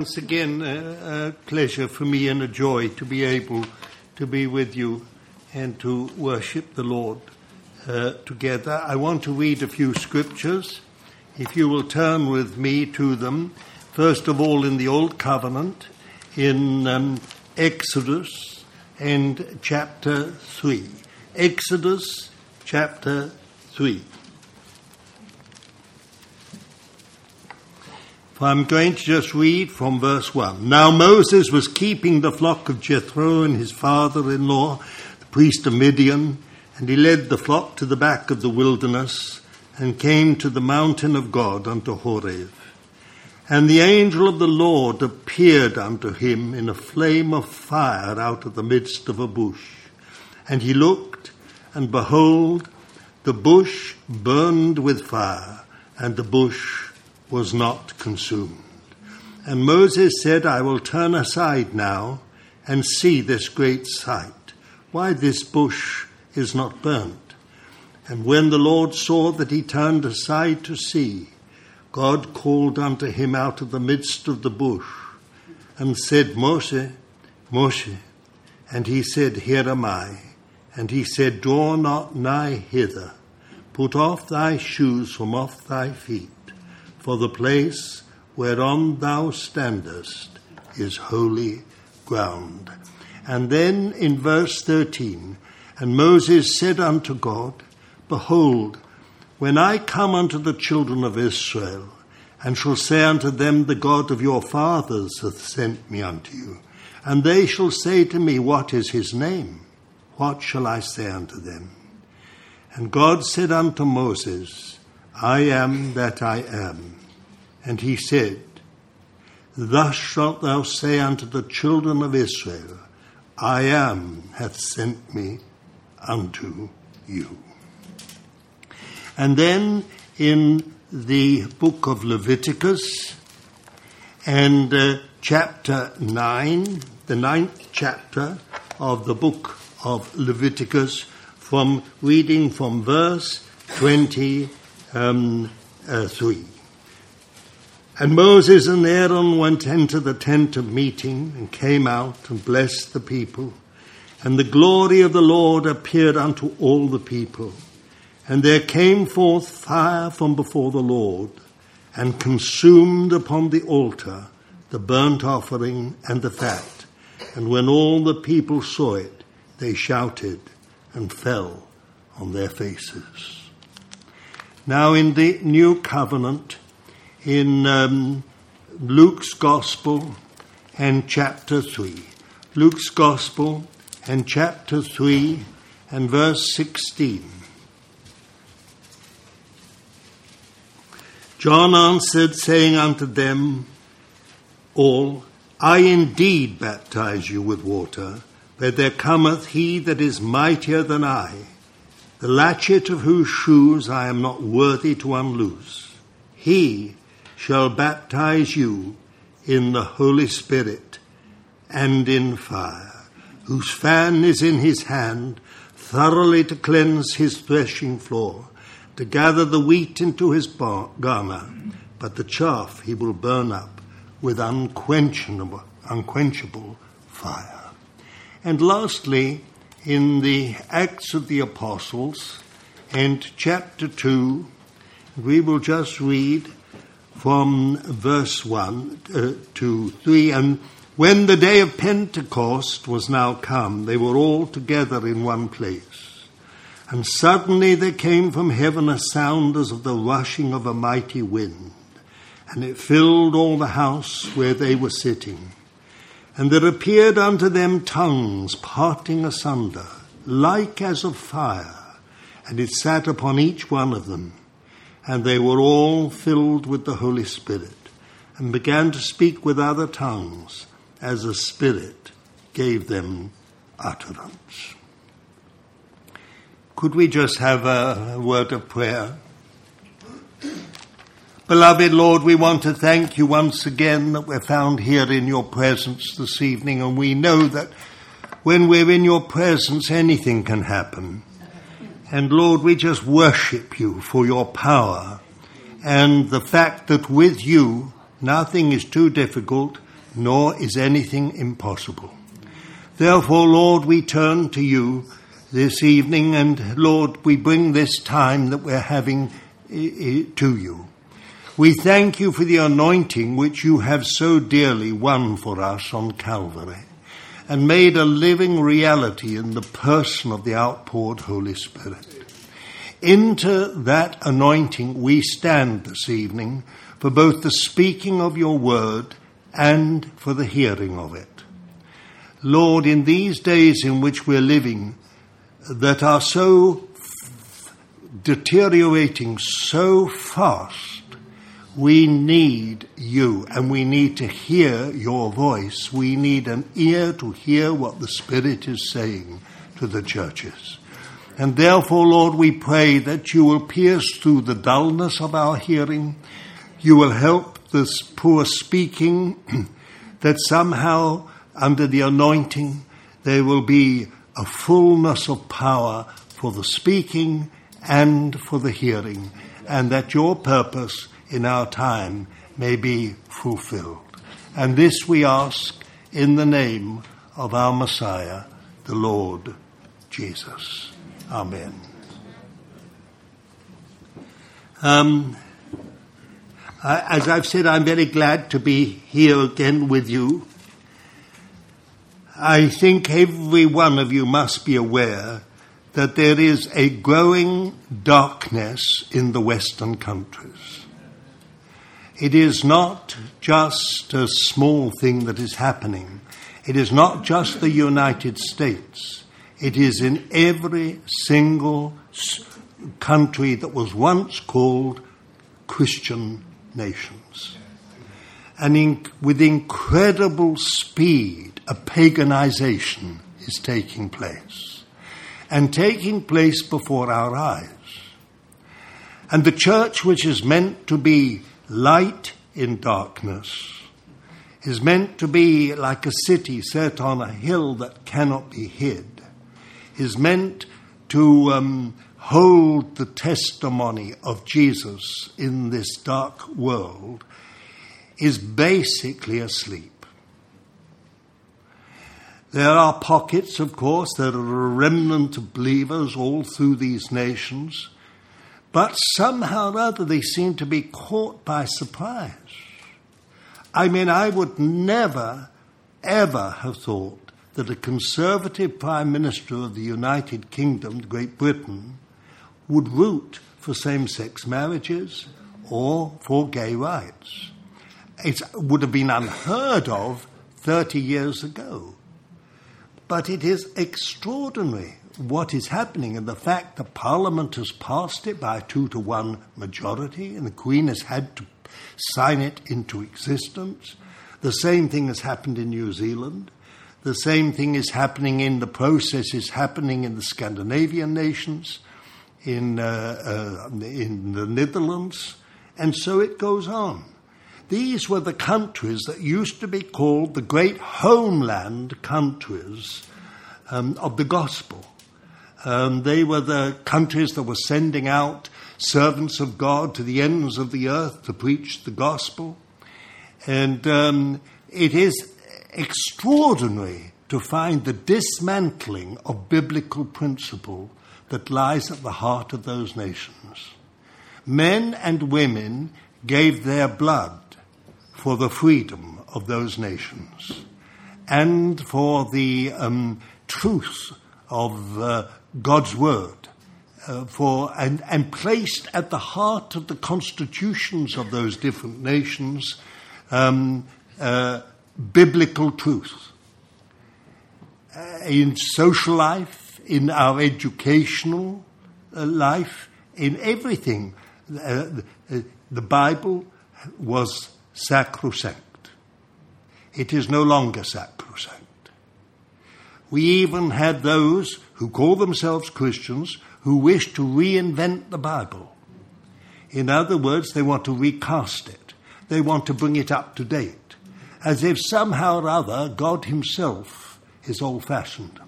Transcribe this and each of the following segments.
Once again, a, a pleasure for me and a joy to be able to be with you and to worship the Lord uh, together. I want to read a few scriptures. If you will turn with me to them, first of all in the Old Covenant, in um, Exodus and chapter 3. Exodus chapter 3. I'm going to just read from verse 1. Now Moses was keeping the flock of Jethro and his father in law, the priest of Midian, and he led the flock to the back of the wilderness and came to the mountain of God unto Horeb. And the angel of the Lord appeared unto him in a flame of fire out of the midst of a bush. And he looked, and behold, the bush burned with fire, and the bush was not consumed. And Moses said, I will turn aside now and see this great sight, why this bush is not burnt. And when the Lord saw that he turned aside to see, God called unto him out of the midst of the bush and said, Moshe, Moshe. And he said, Here am I. And he said, Draw not nigh hither. Put off thy shoes from off thy feet for the place whereon thou standest is holy ground. And then in verse 13, and Moses said unto God, Behold, when I come unto the children of Israel, and shall say unto them, The God of your fathers hath sent me unto you, and they shall say to me, What is his name? What shall I say unto them? And God said unto Moses, I am that I am. And he said, Thus shalt thou say unto the children of Israel, I am hath sent me unto you. And then in the book of Leviticus and uh, chapter 9, the ninth chapter of the book of Leviticus, from reading from verse 23. Um, uh, and Moses and Aaron went into the tent of meeting and came out and blessed the people. And the glory of the Lord appeared unto all the people. And there came forth fire from before the Lord and consumed upon the altar the burnt offering and the fat. And when all the people saw it, they shouted and fell on their faces. Now in the new covenant, in um, Luke's Gospel and chapter 3. Luke's Gospel and chapter 3 and verse 16. John answered, saying unto them all, I indeed baptize you with water, but there cometh he that is mightier than I, the latchet of whose shoes I am not worthy to unloose. He shall baptize you in the Holy Spirit and in fire, whose fan is in his hand, thoroughly to cleanse his threshing floor, to gather the wheat into his garner, but the chaff he will burn up with unquenchable, unquenchable fire. And lastly, in the Acts of the Apostles and chapter 2, we will just read from verse 1 uh, to 3. And when the day of Pentecost was now come, they were all together in one place. And suddenly there came from heaven a sound as of the rushing of a mighty wind, and it filled all the house where they were sitting. And there appeared unto them tongues parting asunder, like as of fire, and it sat upon each one of them and they were all filled with the Holy Spirit and began to speak with other tongues as the Spirit gave them utterance. Could we just have a word of prayer? Beloved Lord, we want to thank you once again that we're found here in your presence this evening, and we know that when we're in your presence, anything can happen. And Lord, we just worship you for your power and the fact that with you nothing is too difficult, nor is anything impossible. Therefore, Lord, we turn to you this evening, and Lord, we bring this time that we're having to you. We thank you for the anointing which you have so dearly won for us on Calvary and made a living reality in the person of the outpoured Holy Spirit. Into that anointing we stand this evening for both the speaking of your word and for the hearing of it. Lord, in these days in which we're living that are so deteriorating so fast, we need you and we need to hear your voice. We need an ear to hear what the Spirit is saying to the churches. And therefore, Lord, we pray that you will pierce through the dullness of our hearing. You will help this poor speaking, that somehow under the anointing there will be a fullness of power for the speaking and for the hearing, and that your purpose in our time may be fulfilled. And this we ask in the name of our Messiah, the Lord Jesus. Amen. Um, as I've said, I'm very glad to be here again with you. I think every one of you must be aware that there is a growing darkness in the Western countries. It is not just a small thing that is happening. It is not just the United States. It is in every single country that was once called Christian nations. And in, with incredible speed, a paganization is taking place. And taking place before our eyes. And the church, which is meant to be light in darkness, is meant to be like a city set on a hill that cannot be hid is meant to um, hold the testimony of Jesus in this dark world is basically asleep. There are pockets, of course, there are a remnant of believers all through these nations, but somehow or other they seem to be caught by surprise. I mean, I would never, ever have thought that a Conservative Prime Minister of the United Kingdom, Great Britain, would root for same sex marriages or for gay rights. It would have been unheard of 30 years ago. But it is extraordinary what is happening, and the fact that Parliament has passed it by a two to one majority, and the Queen has had to sign it into existence. The same thing has happened in New Zealand. The same thing is happening in the process is happening in the Scandinavian nations, in, uh, uh, in the Netherlands, and so it goes on. These were the countries that used to be called the great homeland countries um, of the gospel. Um, they were the countries that were sending out servants of God to the ends of the earth to preach the gospel. And um, it is extraordinary to find the dismantling of biblical principle that lies at the heart of those nations. Men and women gave their blood for the freedom of those nations and for the um, truth of uh, God's word. Uh, for and, and placed at the heart of the constitutions of those different nations um, uh, biblical truth. Uh, in social life, in our educational uh, life, in everything, uh, the, the Bible was sacrosanct. It is no longer sacrosanct. We even had those who call themselves Christians who wish to reinvent the Bible. In other words, they want to recast it. They want to bring it up to date as if somehow or other God Himself is old fashioned.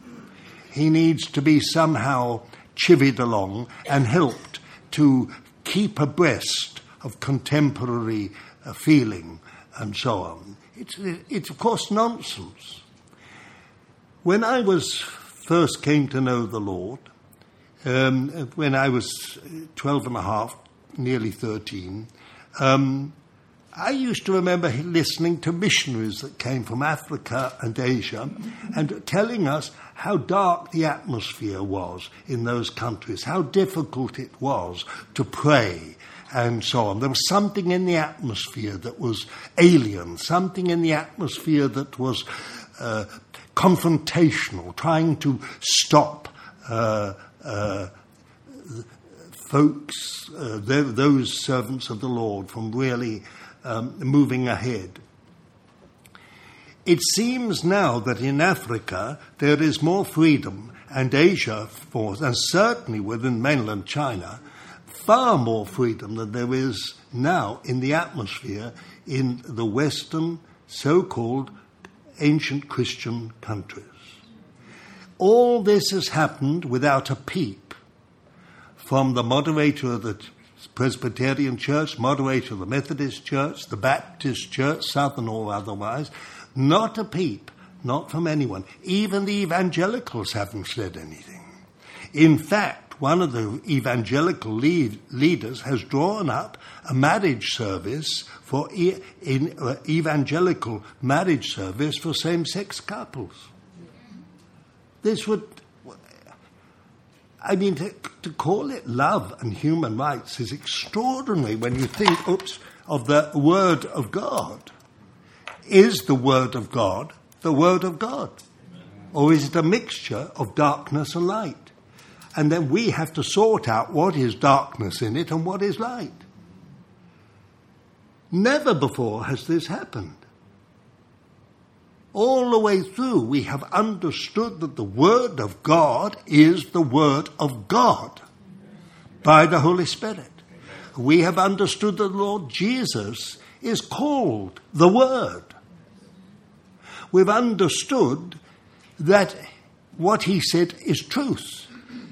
He needs to be somehow chivied along and helped to keep abreast of contemporary uh, feeling and so on. It's, it's of course nonsense. When I was first came to know the Lord, um, when I was 12 and a half, nearly 13, um, I used to remember listening to missionaries that came from Africa and Asia and telling us how dark the atmosphere was in those countries, how difficult it was to pray and so on. There was something in the atmosphere that was alien, something in the atmosphere that was uh, confrontational, trying to stop uh, uh, folks, uh, those servants of the Lord, from really um, moving ahead. It seems now that in Africa there is more freedom, and Asia, and certainly within mainland China, far more freedom than there is now in the atmosphere in the Western so called ancient Christian countries. All this has happened without a peep from the moderator of the Presbyterian Church, moderator of the Methodist Church, the Baptist Church, Southern or otherwise, not a peep, not from anyone. Even the evangelicals haven't said anything. In fact, one of the evangelical lead, leaders has drawn up a marriage service for e- in, uh, evangelical marriage service for same-sex couples. This would I mean, to, to, call it love and human rights is extraordinary when you think, oops, of the Word of God. Is the Word of God the Word of God? Or is it a mixture of darkness and light? And then we have to sort out what is darkness in it and what is light. Never before has this happened all the way through, we have understood that the Word of God is the Word of God by the Holy Spirit. We have understood that the Lord Jesus is called the Word. We've understood that what he said is truth.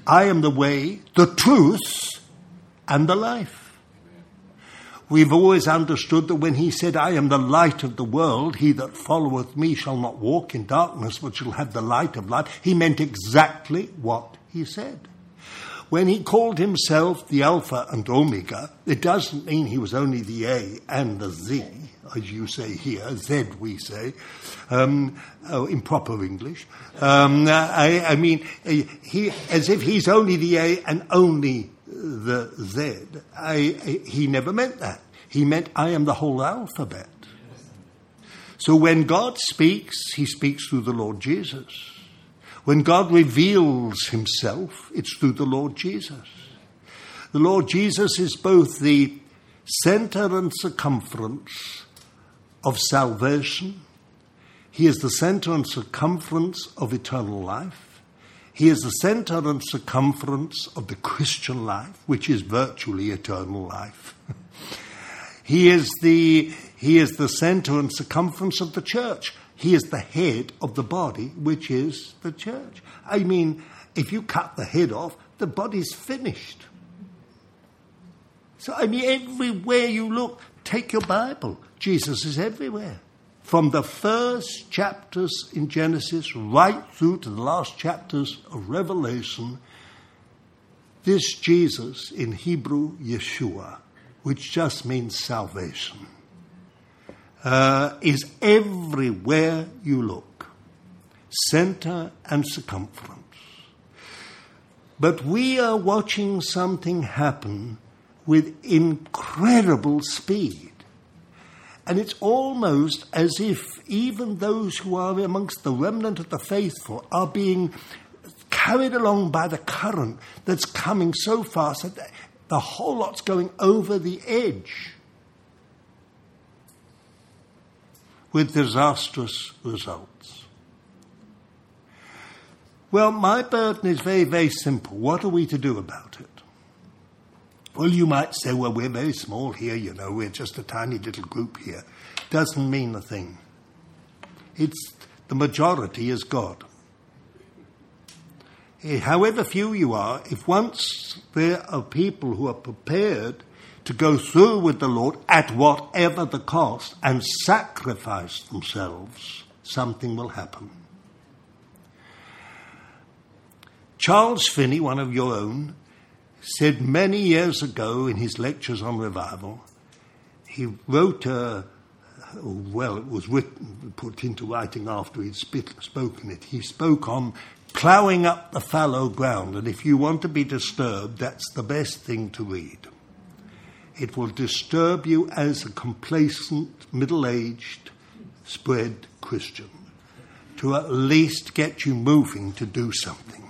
I am the way, the truth, and the life. We've always understood that when he said, I am the light of the world, he that followeth me shall not walk in darkness, but shall have the light of life, he meant exactly what he said. When he called himself the Alpha and Omega, it doesn't mean he was only the A and the Z, as you say here, Z we say, um, oh, in proper English. Um, I, I, mean, he, as if he's only the A and only the Z. I, I, he never meant that. He meant, I am the whole alphabet. So when God speaks, he speaks through the Lord Jesus. When God reveals himself, it's through the Lord Jesus. The Lord Jesus is both the center and circumference of salvation. He is the center and circumference of eternal life. He is the center and circumference of the Christian life, which is virtually eternal life. he, is the, he is the center and circumference of the church. He is the head of the body, which is the church. I mean, if you cut the head off, the body's finished. So, I mean, everywhere you look, take your Bible. Jesus is everywhere from the first chapters in Genesis right through to the last chapters of Revelation, this Jesus, in Hebrew, Yeshua, which just means salvation, uh, is everywhere you look, center and circumference. But we are watching something happen with incredible speed. And it's almost as if even those who are amongst the remnant of the faithful are being carried along by the current that's coming so fast that the whole lot's going over the edge with disastrous results. Well, my burden is very, very simple. What are we to do about it? Well, you might say, well, we're very small here, you know, we're just a tiny little group here. Doesn't mean a thing. It's the majority is God. Eh, however few you are, if once there are people who are prepared to go through with the Lord at whatever the cost and sacrifice themselves, something will happen. Charles Finney, one of your own, said many years ago in his lectures on revival, he wrote a, well, it was written, put into writing after he'd spoken it. He spoke on ploughing up the fallow ground, and if you want to be disturbed, that's the best thing to read. It will disturb you as a complacent, middle aged, spread Christian to at least get you moving to do something.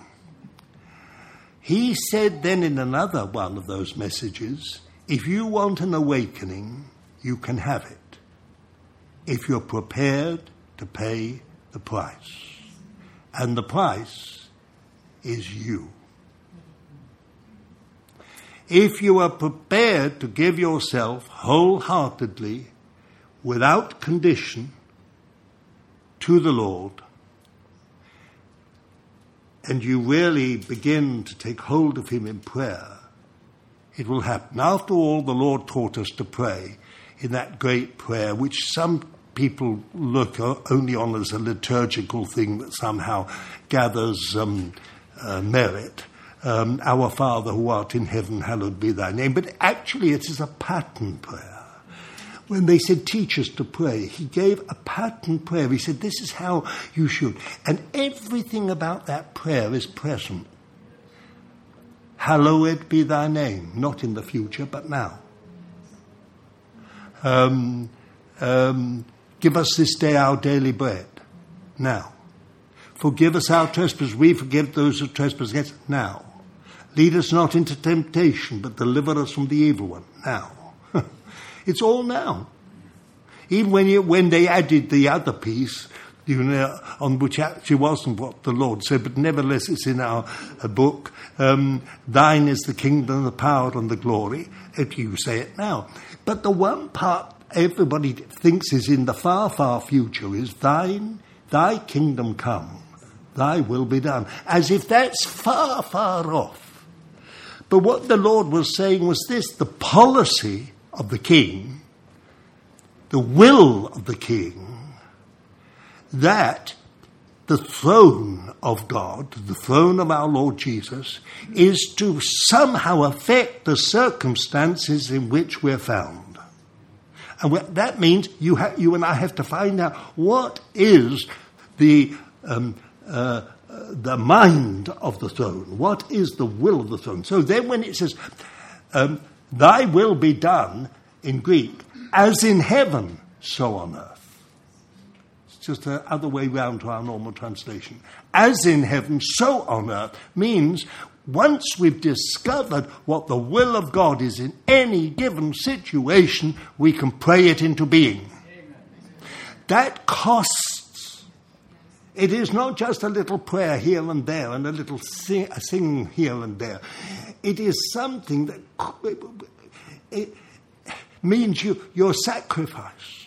He said then in another one of those messages if you want an awakening, you can have it. If you're prepared to pay the price. And the price is you. If you are prepared to give yourself wholeheartedly, without condition, to the Lord, and you really begin to take hold of Him in prayer, it will happen. After all, the Lord taught us to pray in that great prayer, which some people look only on as a liturgical thing that somehow gathers um, uh, merit. Um, Our Father who art in heaven, hallowed be thy name. But actually, it is a pattern prayer when they said, teach us to pray, he gave a pattern prayer. He said, this is how you should. And everything about that prayer is present. Hallowed be thy name, not in the future, but now. Um, um, give us this day our daily bread, now. Forgive us our trespasses, we forgive those who trespass against us, now. Lead us not into temptation, but deliver us from the evil one, now. It's all now. Even when, you, when they added the other piece, you know, on which actually wasn't what the Lord said, but nevertheless it's in our uh, book. Um, Thine is the kingdom, the power, and the glory. If you say it now, but the one part everybody thinks is in the far, far future is Thine, Thy kingdom come, Thy will be done, as if that's far, far off. But what the Lord was saying was this: the policy of the king, the will of the king, that the throne of God, the throne of our Lord Jesus, is to somehow affect the circumstances in which we're found. And that means you, ha- you and I have to find out what is the, um, uh, the mind of the throne, what is the will of the throne. So then when it says, um, Thy will be done in Greek, as in heaven, so on earth. It's just the other way round to our normal translation. As in heaven, so on earth means once we've discovered what the will of God is in any given situation, we can pray it into being. That costs. It is not just a little prayer here and there and a little sing, a sing here and there. It is something that it means you, you're sacrificed.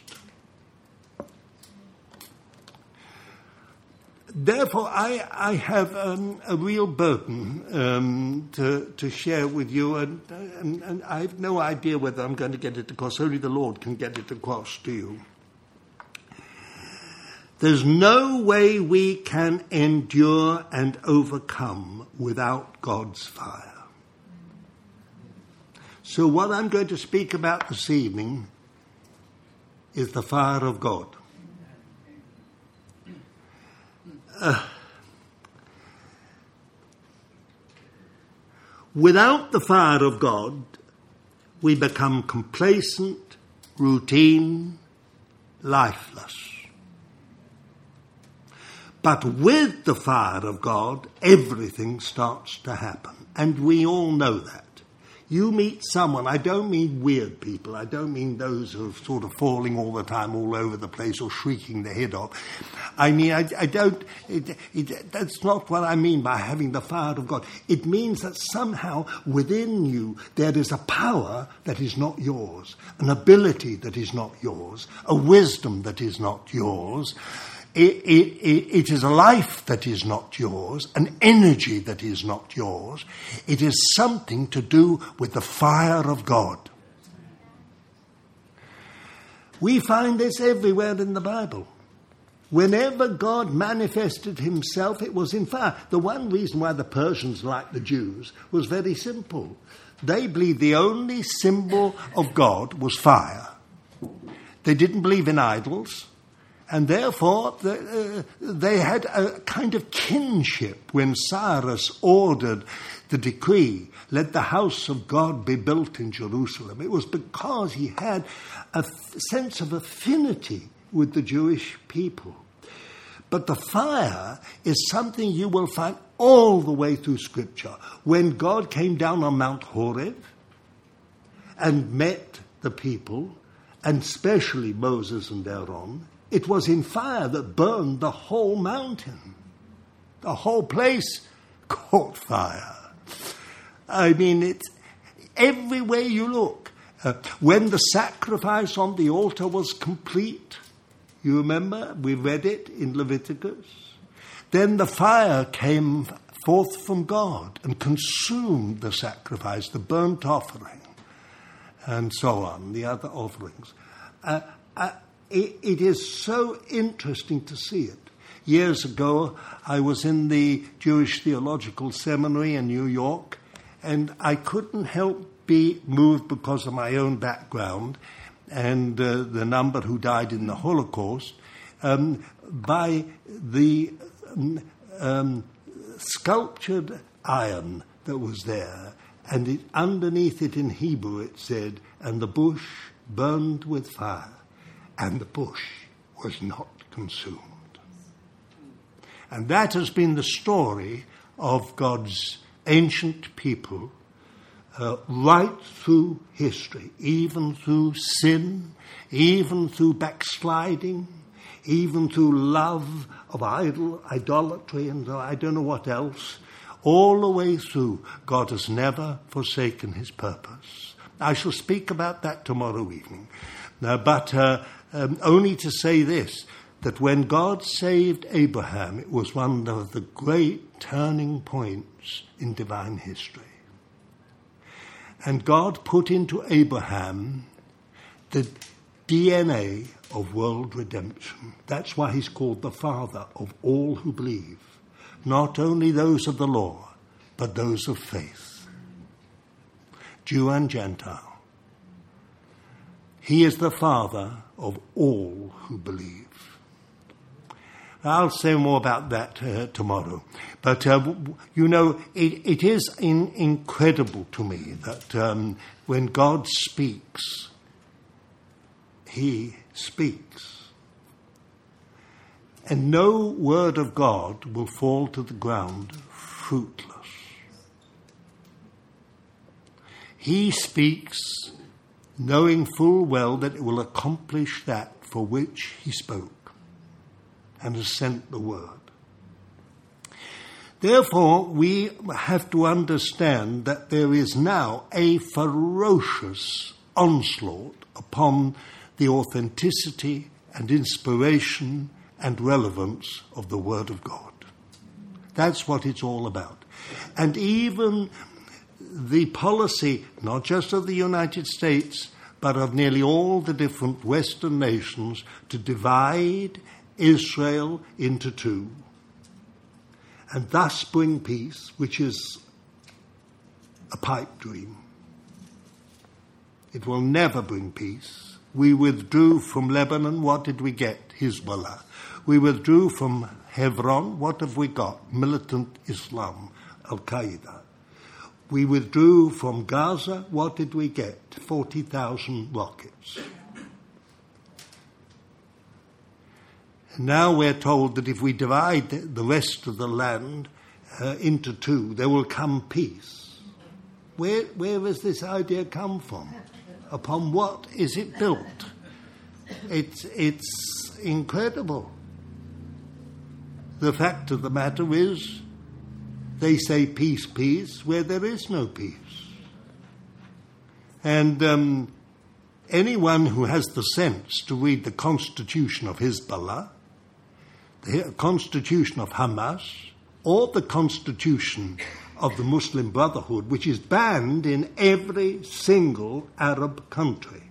Therefore, I, I have um, a real burden um, to, to share with you, and, and, and I have no idea whether I'm going to get it across. Only the Lord can get it across to you. There's no way we can endure and overcome without God's fire. So, what I'm going to speak about this evening is the fire of God. Uh, without the fire of God, we become complacent, routine, lifeless. But with the fire of God, everything starts to happen. And we all know that. You meet someone, I don't mean weird people, I don't mean those who are sort of falling all the time all over the place or shrieking their head off. I mean, I, I don't, it, it, that's not what I mean by having the fire of God. It means that somehow within you there is a power that is not yours, an ability that is not yours, a wisdom that is not yours it, it, it is a life that is not yours, an energy that is not yours. It is something to do with the fire of God. We find this everywhere in the Bible. Whenever God manifested himself, it was in fire. The one reason why the Persians liked the Jews was very simple. They believed the only symbol of God was fire. They didn't believe in idols, and therefore the, uh, they had a kind of kinship when Cyrus ordered the decree, let the house of God be built in Jerusalem. It was because he had a sense of affinity with the Jewish people. But the fire is something you will find all the way through Scripture. When God came down on Mount Horeb and met the people, and especially Moses and Aaron, it was in fire that burned the whole mountain. The whole place caught fire. I mean, it's everywhere you look. Uh, when the sacrifice on the altar was complete, you remember? We read it in Leviticus. Then the fire came forth from God and consumed the sacrifice, the burnt offering, and so on, the other offerings. Uh, uh, it, it is so interesting to see it. Years ago, I was in the Jewish Theological Seminary in New York, and I couldn't help be moved because of my own background and uh, the number who died in the Holocaust um, by the um, um, sculptured iron that was there. And it, underneath it in Hebrew it said, and the bush burned with fire, and the bush was not consumed. And that has been the story of God's ancient people uh, right through history, even through sin, even through backsliding, even through love of idol, idolatry, and I don't know what else. All the way through, God has never forsaken his purpose. I shall speak about that tomorrow evening. Now, but uh, um, only to say this that when God saved Abraham, it was one of the great turning points in divine history. And God put into Abraham the DNA of world redemption. That's why he's called the father of all who believe, not only those of the law, but those of faith, Jew and Gentile. He is the father of all who believe. I'll say more about that uh, tomorrow. But, uh, you know, it, it is in, incredible to me that um, when God speaks, He speaks. And no word of God will fall to the ground fruitless. He speaks knowing full well that it will accomplish that for which He spoke and has sent the word. Therefore, we have to understand that there is now a ferocious onslaught upon the authenticity and inspiration and relevance of the Word of God. That's what it's all about. And even the policy, not just of the United States, but of nearly all the different Western nations, to divide Israel into two, and thus bring peace, which is a pipe dream. It will never bring peace. We withdrew from Lebanon. What did we get? Hezbollah. We withdrew from Hebron. What have we got? Militant Islam, Al Qaeda. We withdrew from Gaza. What did we get? 40,000 rockets. And now we're told that if we divide the rest of the land uh, into two, there will come peace. Where, where has this idea come from? Upon what is it built? It's, it's incredible. The fact of the matter is, they say peace, peace, where there is no peace. And um, anyone who has the sense to read the constitution of Hezbollah the constitution of Hamas or the constitution of the Muslim Brotherhood, which is banned in every single Arab country.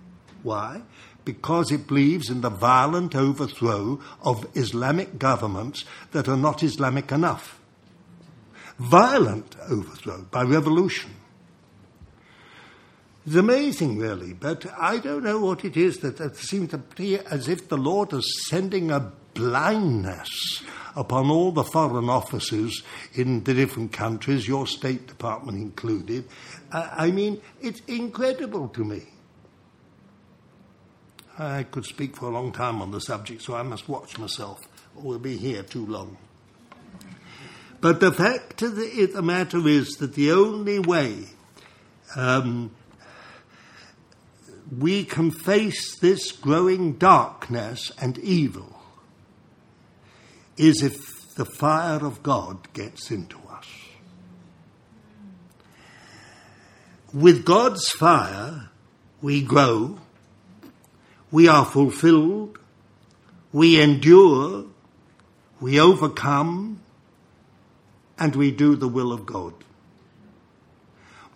Why? because it believes in the violent overthrow of Islamic governments that are not Islamic enough. Violent overthrow by revolution. It's amazing, really, but I don't know what it is that it seems to be as if the Lord is sending a blindness upon all the foreign offices in the different countries, your State Department included. Uh, I mean, it's incredible to me. I could speak for a long time on the subject, so I must watch myself, or we'll be here too long. But the fact of the, the matter is that the only way um, we can face this growing darkness and evil is if the fire of God gets into us. With God's fire, we grow, we are fulfilled, we endure, we overcome, and we do the will of God.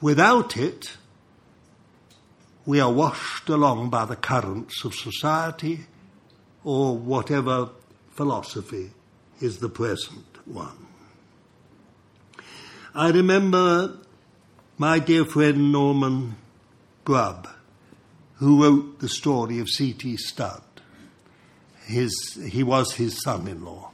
Without it, we are washed along by the currents of society or whatever philosophy is the present one. I remember my dear friend Norman Grubb who wrote the story of C.T. Studd. His, he was his son in law.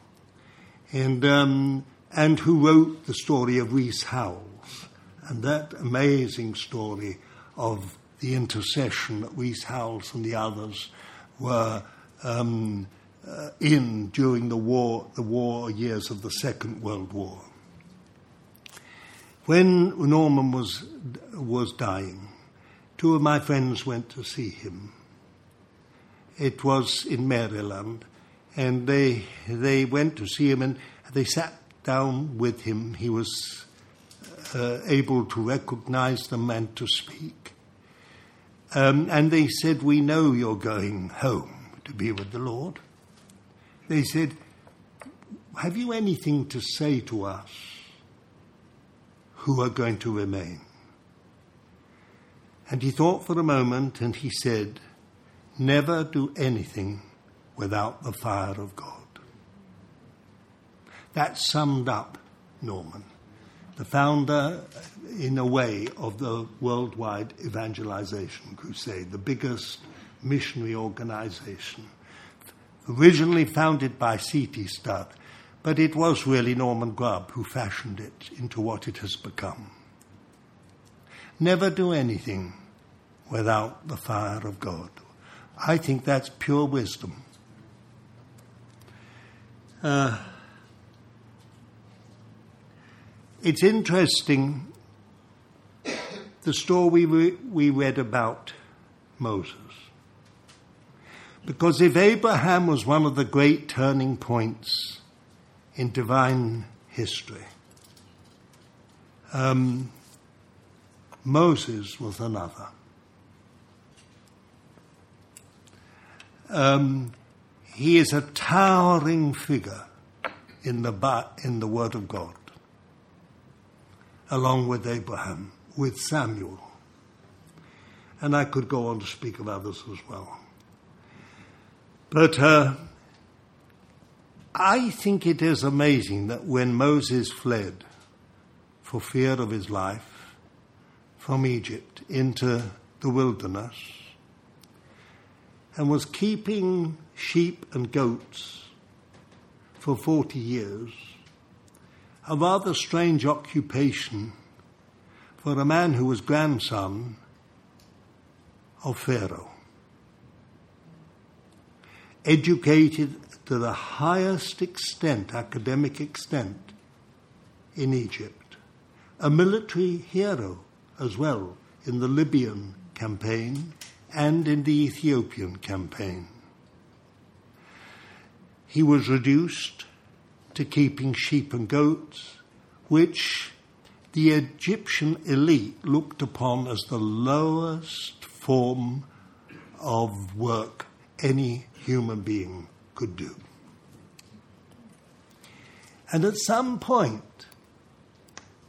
And, um, and who wrote the story of Rees Howells. And that amazing story of the intercession that Rees Howells and the others were um, uh, in during the war, the war years of the Second World War. When Norman was, was dying, Two of my friends went to see him. It was in Maryland, and they they went to see him, and they sat down with him. He was uh, able to recognize them and to speak. Um, and they said, "We know you're going home to be with the Lord." They said, "Have you anything to say to us who are going to remain?" And he thought for a moment and he said, Never do anything without the fire of God. That summed up Norman, the founder, in a way, of the worldwide evangelization crusade, the biggest missionary organization. Originally founded by C.T. Studd, but it was really Norman Grubb who fashioned it into what it has become. Never do anything without the fire of God. I think that's pure wisdom. Uh, it's interesting the story we, we read about Moses. Because if Abraham was one of the great turning points in divine history, um, Moses was another. Um, he is a towering figure in the, in the Word of God, along with Abraham, with Samuel. And I could go on to speak of others as well. But uh, I think it is amazing that when Moses fled for fear of his life from Egypt into the wilderness, and was keeping sheep and goats for 40 years, a rather strange occupation for a man who was grandson of Pharaoh. Educated to the highest extent, academic extent, in Egypt. A military hero as well in the Libyan campaign and in the Ethiopian campaign. He was reduced to keeping sheep and goats, which the Egyptian elite looked upon as the lowest form of work any human being could do. And at some point,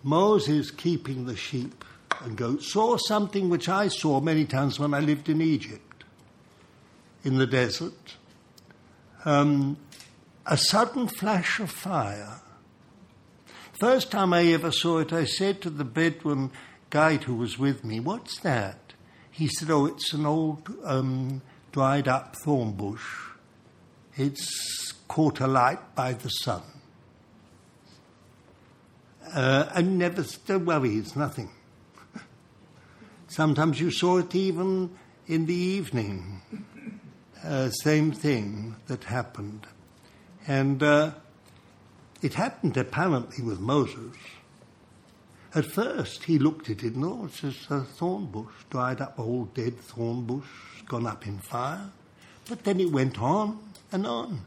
Moses keeping the sheep and goats saw something which I saw many times when I lived in Egypt. in the desert, um, a sudden flash of fire. First time I ever saw it, I said to the Bedouin guide who was with me, What's that? He said, Oh, it's an old um, dried up thorn bush. It's caught alight by the sun. Uh, and never, don't worry, it's nothing. Sometimes you saw it even in the evening. Uh, same thing that happened. And uh, it happened apparently with Moses. At first, he looked at it and oh, it's just a thorn bush, dried up old dead thorn bush, gone up in fire. But then it went on and on.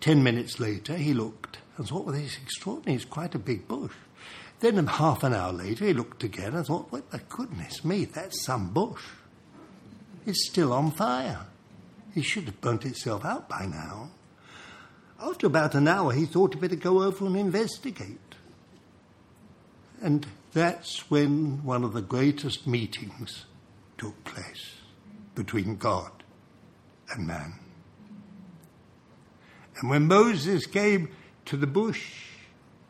Ten minutes later, he looked and thought, well, this is extraordinary. It's quite a big bush. Then half an hour later, he looked again and thought, well, goodness me, that's some bush. It's still on fire. It should have burnt itself out by now. After about an hour, he thought he'd better go over and investigate. And that's when one of the greatest meetings took place between God and man. And when Moses came to the bush,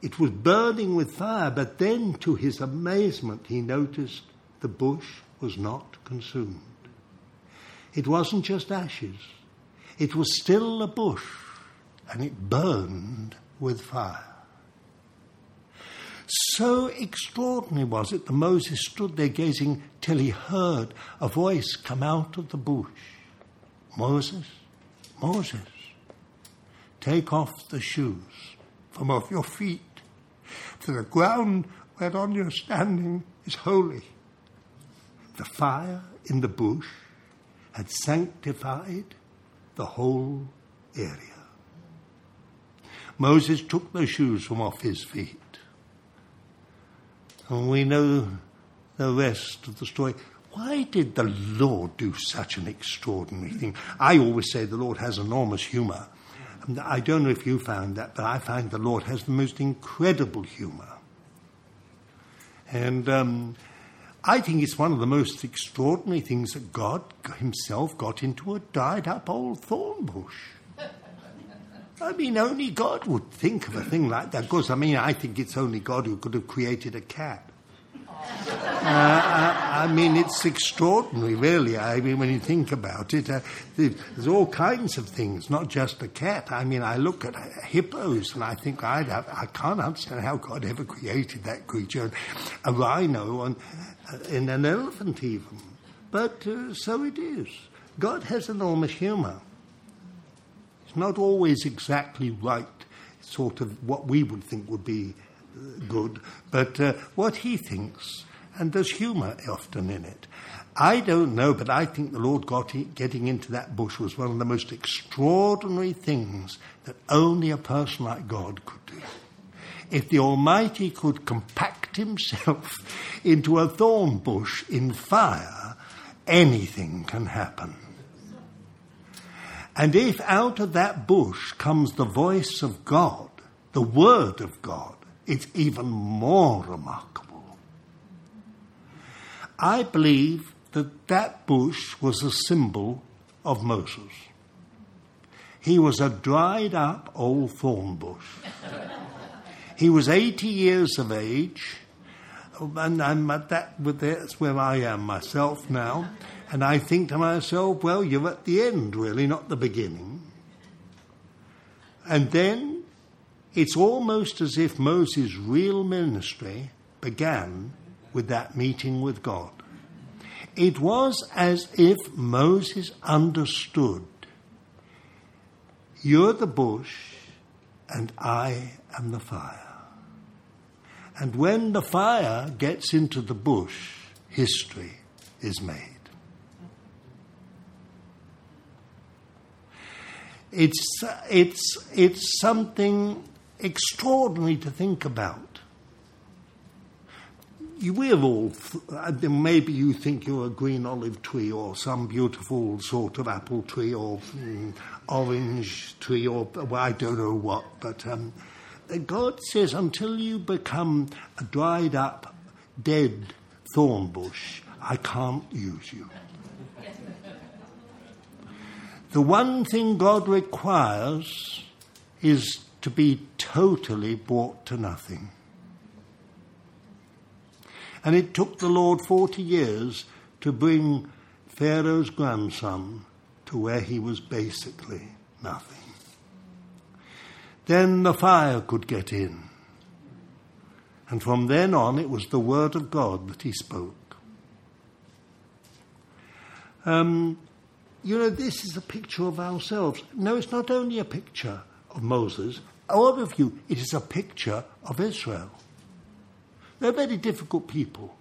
it was burning with fire, but then, to his amazement, he noticed the bush was not consumed. It wasn't just ashes, it was still a bush, and it burned with fire. So extraordinary was it that Moses stood there gazing till he heard a voice come out of the bush Moses, Moses, take off the shoes from off your feet for the ground whereon you're standing is holy. The fire in the bush had sanctified the whole area. Moses took the shoes from off his feet. And we know the rest of the story. Why did the Lord do such an extraordinary thing? I always say the Lord has enormous humor. I don't know if you found that, but I find the Lord has the most incredible humor. And um, I think it's one of the most extraordinary things that God Himself got into a dried up old thorn bush. I mean, only God would think of a thing like that. Of course, I mean, I think it's only God who could have created a cat. Uh, I, I, mean, it's extraordinary, really. I mean, when you think about it, uh, there's all kinds of things, not just a cat. I mean, I look at hippos and I think I, I can't understand how God ever created that creature, a rhino and, uh, and an elephant even. But uh, so it is. God has enormous humour. Not always exactly right, sort of what we would think would be uh, good, but uh, what he thinks and there's humour often in it. I don't know, but I think the Lord got getting into that bush was one of the most extraordinary things that only a person like God could do. If the Almighty could compact himself into a thorn bush in fire, anything can happen. And if out of that bush comes the voice of God, the Word of God, it's even more remarkable. I believe that that bush was a symbol of Moses. He was a dried up old thorn bush. he was 80 years of age, and I'm at that, that's where I am myself now. And I think to myself, well, you're at the end, really, not the beginning. And then it's almost as if Moses' real ministry began with that meeting with God. It was as if Moses understood you're the bush and I am the fire. And when the fire gets into the bush, history is made. It's, it's, it's something extraordinary to think about you will all, uh, maybe you think you're a green olive tree or some beautiful sort of apple tree or mm, orange tree or well, I don't know what, but um, God says until you become a dried up, dead thorn bush, I can't use you. The one thing God requires is to be totally brought to nothing. And it took the Lord 40 years to bring Pharaoh's grandson to where he was basically nothing. Then the fire could get in. And from then on, it was the word of God that he spoke. Um, you know, this is a picture of ourselves. No, it's not only a picture of Moses. All of you, it is a picture of Israel. They're very difficult people.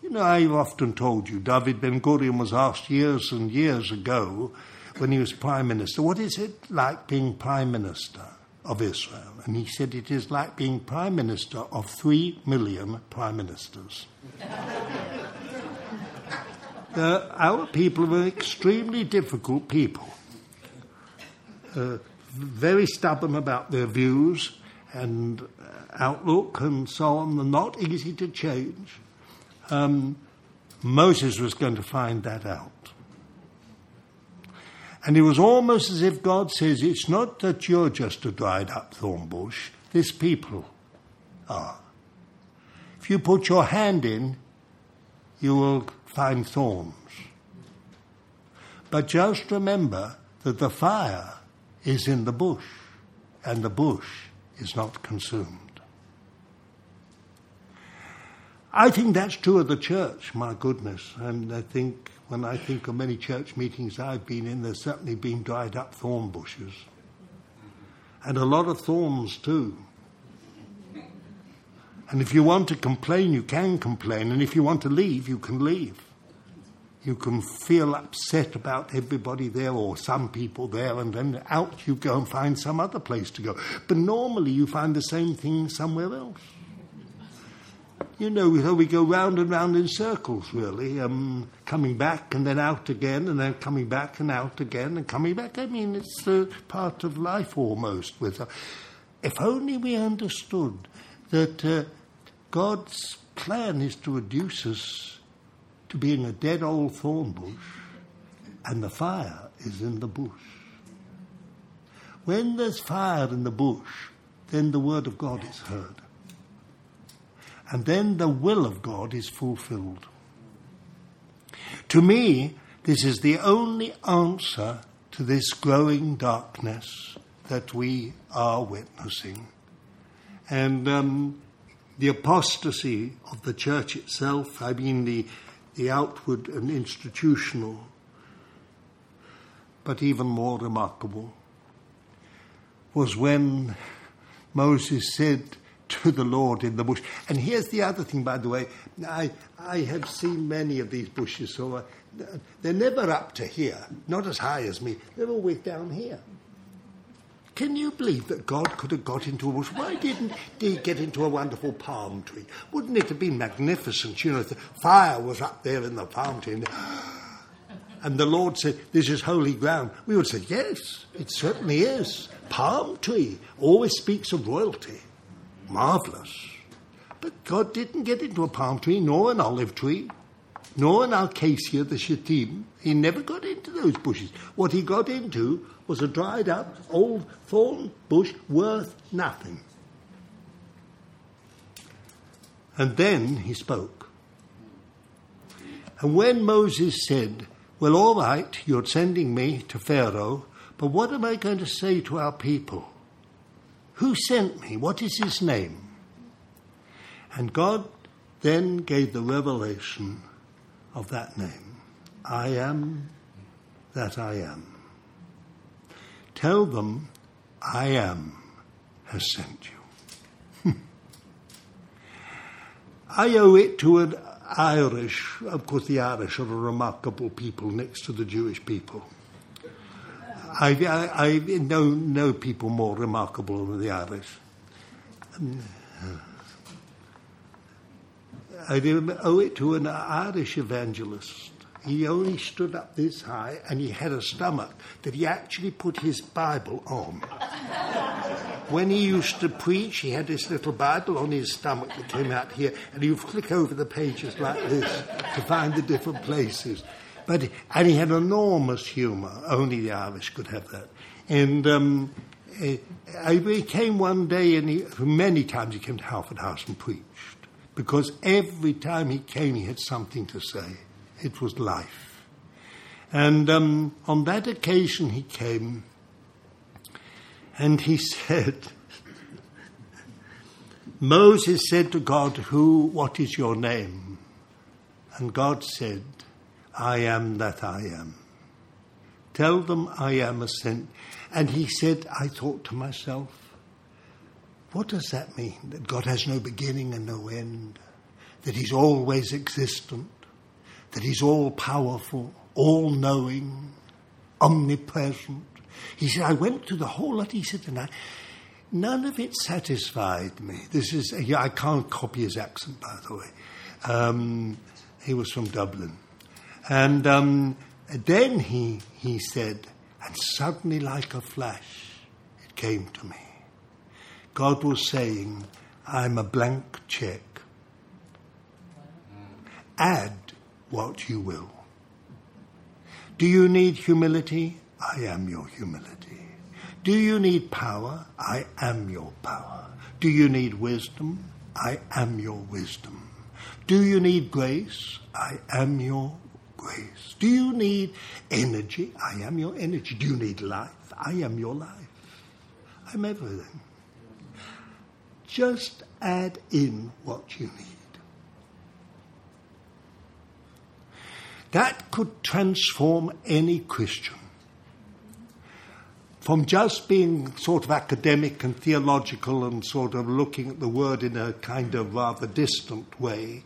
You know, I've often told you, David Ben Gurion was asked years and years ago when he was Prime Minister, what is it like being Prime Minister of Israel? And he said, it is like being Prime Minister of three million Prime Ministers. uh, our people are extremely difficult people. Uh, very stubborn about their views and uh, outlook and so on, and not easy to change. Um, Moses was going to find that out. And it was almost as if God says, It's not that you're just a dried up thorn bush, this people are. If you put your hand in, you will find thorns. But just remember that the fire is in the bush, and the bush is not consumed. I think that's true of the church, my goodness. And I think when I think of many church meetings I've been in, there's certainly been dried up thorn bushes. And a lot of thorns too. And if you want to complain, you can complain. And if you want to leave, you can leave. You can feel upset about everybody there or some people there, and then out you go and find some other place to go. But normally you find the same thing somewhere else you know, so we go round and round in circles, really, um, coming back and then out again, and then coming back and out again, and coming back. I mean, it's uh, part of life almost. With uh, if only we understood that uh, God's plan is to reduce us to being a dead old thorn bush, and the fire is in the bush. When there's fire in the bush, then the word of God is heard and then the will of God is fulfilled. To me, this is the only answer to this growing darkness that we are witnessing. And um, the apostasy of the church itself, I mean the, the outward and institutional, but even more remarkable, was when Moses said, to the Lord in the bush. And here's the other thing, by the way. I, I have seen many of these bushes, so uh, they're never up to here, not as high as me. They're always down here. Can you believe that God could have got into a bush? Why didn't he get into a wonderful palm tree? Wouldn't it have been magnificent? You know, the fire was up there in the. And, and the Lord said, This is holy ground. We would say, Yes, it certainly is. Palm tree always speaks of royalty marvelous. But God didn't get into a palm tree, nor an olive tree, nor an acacia, the shittim. He never got into those bushes. What he got into was a dried up old thorn bush worth nothing. And then he spoke. And when Moses said, Well, all right, you're sending me to Pharaoh, but what am I going to say to our people? Who sent me? What is his name? And God then gave the revelation of that name I am that I am. Tell them, I am has sent you. Hmm. I owe it to an Irish, of course, the Irish are a remarkable people next to the Jewish people. I, I, I know, know people more remarkable than the Irish. I owe it to an Irish evangelist. He only stood up this high and he had a stomach that he actually put his Bible on. when he used to preach, he had this little Bible on his stomach that came out here and he would flick over the pages like this to find the different places. but and he had enormous humour. Only the Irish could have that. And um, eh, he came one day, and he, many times he came to Halford House and preached because every time he came, he had something to say. It was life. And um, on that occasion, he came and he said, Moses said to God, Who, what is your name? And God said, I am that I am. Tell them I am a sent. And he said, I thought to myself, what does that mean? That God has no beginning and no end? That He's always existent? That He's all powerful, all knowing, omnipresent? He said, I went through the whole lot. He said, and I, none of it satisfied me. This is, I can't copy his accent, by the way. Um, he was from Dublin. And um, then he, he said, and suddenly, like a flash, it came to me. God was saying, I'm a blank check. Add what you will. Do you need humility? I am your humility. Do you need power? I am your power. Do you need wisdom? I am your wisdom. Do you need grace? I am your grace. Do you need energy? I am your energy. Do you need life? I am your life. I'm everything. Just add in what you need. That could transform any Christian from just being sort of academic and theological and sort of looking at the word in a kind of rather distant way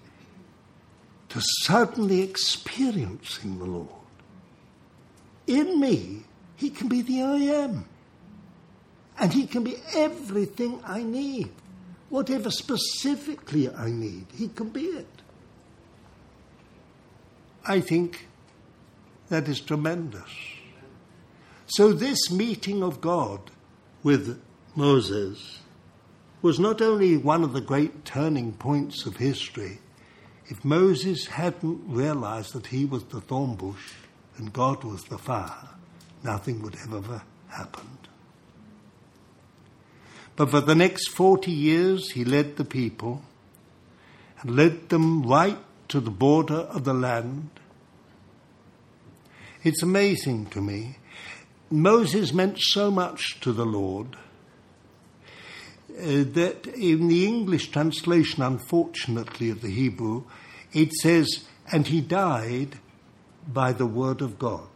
to suddenly experiencing the Lord. In me, He can be the I am. And He can be everything I need. Whatever specifically I need, He can be it. I think that is tremendous. So, this meeting of God with Moses was not only one of the great turning points of history. If Moses hadn't realized that he was the thorn bush and God was the fire, nothing would ever happened. But for the next 40 years, he led the people and led them right to the border of the land. It's amazing to me Moses meant so much to the Lord uh, that in the English translation, unfortunately, of the Hebrew, it says, and he died by the word of God.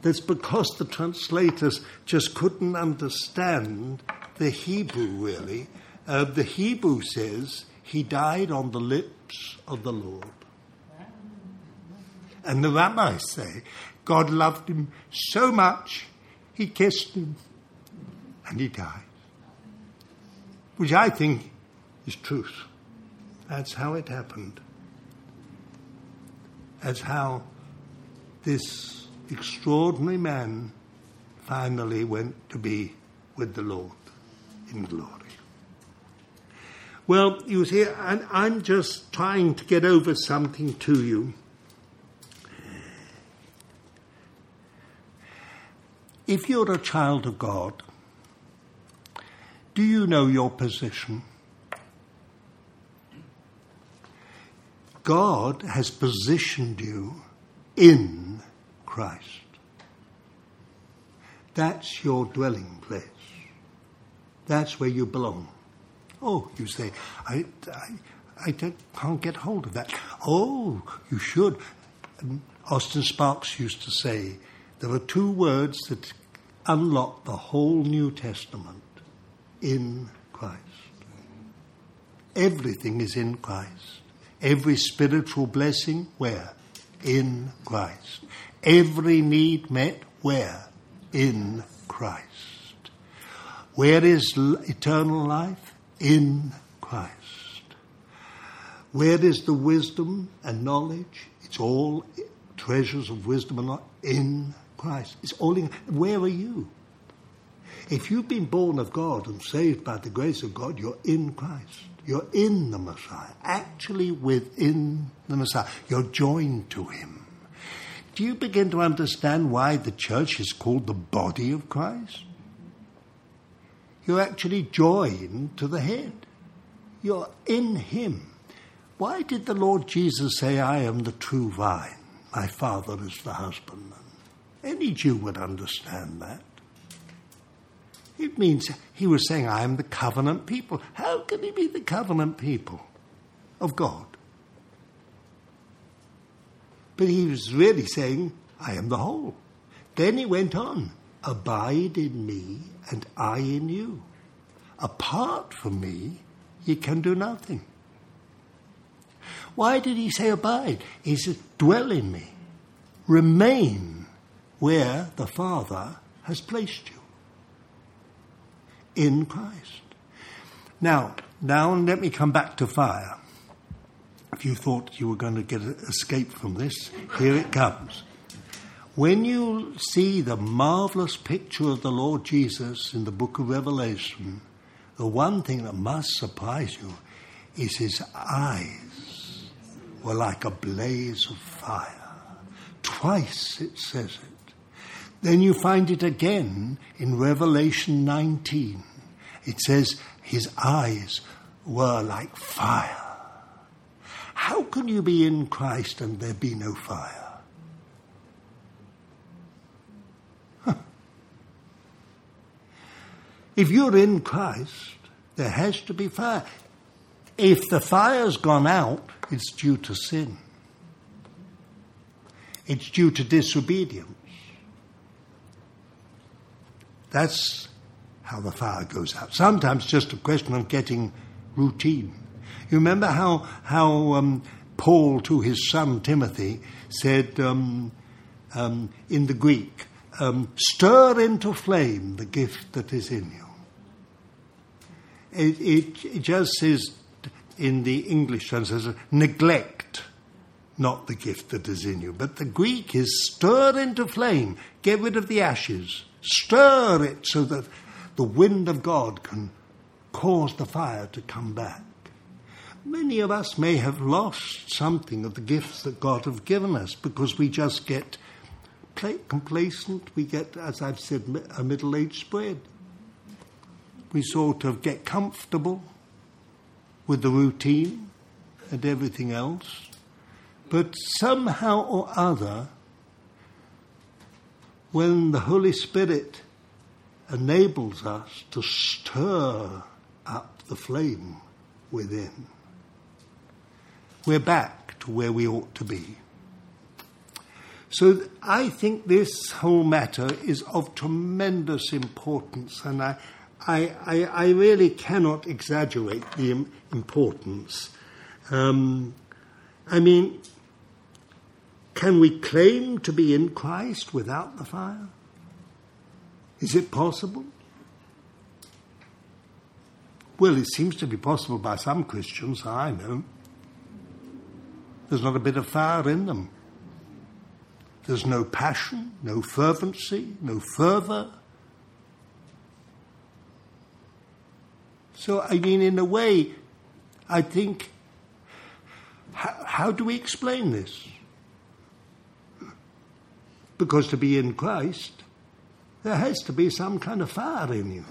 That's because the translators just couldn't understand the Hebrew, really. Uh, the Hebrew says he died on the lips of the Lord. And the rabbis say God loved him so much he kissed him and he died. Which I think is truth. That's how it happened. That's how this extraordinary man finally went to be with the Lord in glory. Well, you see, and I'm just trying to get over something to you If you're a child of God, do you know your position? God has positioned you in Christ. That's your dwelling place. That's where you belong. Oh, you say, I, I, I can't get hold of that. Oh, you should. Austin Sparks used to say, there are two words that unlock the whole New Testament in Christ. Everything is in Christ. Every spiritual blessing, where? In Christ. Every need met, where? In Christ. Where is eternal life? In Christ. Where is the wisdom and knowledge? It's all treasures of wisdom and knowledge in Christ. It's all in. Where are you? If you've been born of God and saved by the grace of God, you're in Christ. You're in the Messiah, actually within the Messiah. You're joined to Him. do you begin to understand why the church is called the body of Christ? You're actually joined to the head. You're in Him. Why did the Lord Jesus say, I am the true vine, my Father is the husbandman? Any Jew would understand that. It means he was saying, I am the covenant people. How can he be the covenant people of God? But he was really saying, I am the whole. Then he went on, Abide in me and I in you. Apart from me, ye can do nothing. Why did he say abide? He said, dwell in me. Remain where the Father has placed you. In Christ. Now, now let me come back to fire. If you thought you were going to get escape from this, here it comes. When you see the marvelous picture of the Lord Jesus in the book of Revelation, the one thing that must surprise you is his eyes were like a blaze of fire. Twice it says it. Then you find it again in Revelation 19. It says his eyes were like fire. How can you be in Christ and there be no fire? If you're in Christ, there has to be fire. If the fire's gone out, it's due to sin. It's due to disobedience. That's how the fire goes out. Sometimes just a question of getting routine. You remember how, how um, Paul to his son Timothy said um, um, in the Greek, um, stir into flame the gift that is in you. It, it, just says in the English translation, neglect not the gift that is in you. But the Greek is stir into flame, get rid of the ashes, stir it so that the wind of God can cause the fire to come back. Many of us may have lost something of the gifts that God has given us because we just get complacent, we get, as I've said, a middle aged spread we sort of get comfortable with the routine and everything else. But somehow or other, when the Holy Spirit enables us to stir up the flame within, we're back to where we ought to be. So I think this whole matter is of tremendous importance, and I, I, I, I really cannot exaggerate the importance. Um, I mean, can we claim to be in Christ without the fire? Is it possible? Well, it seems to be possible by some Christians, I know. There's not a bit of fire in them. There's no passion, no fervency, no fervour. So, I mean, in a way, I think, how, how do we explain this? Because to be in Christ, there has to be some kind of fire in you.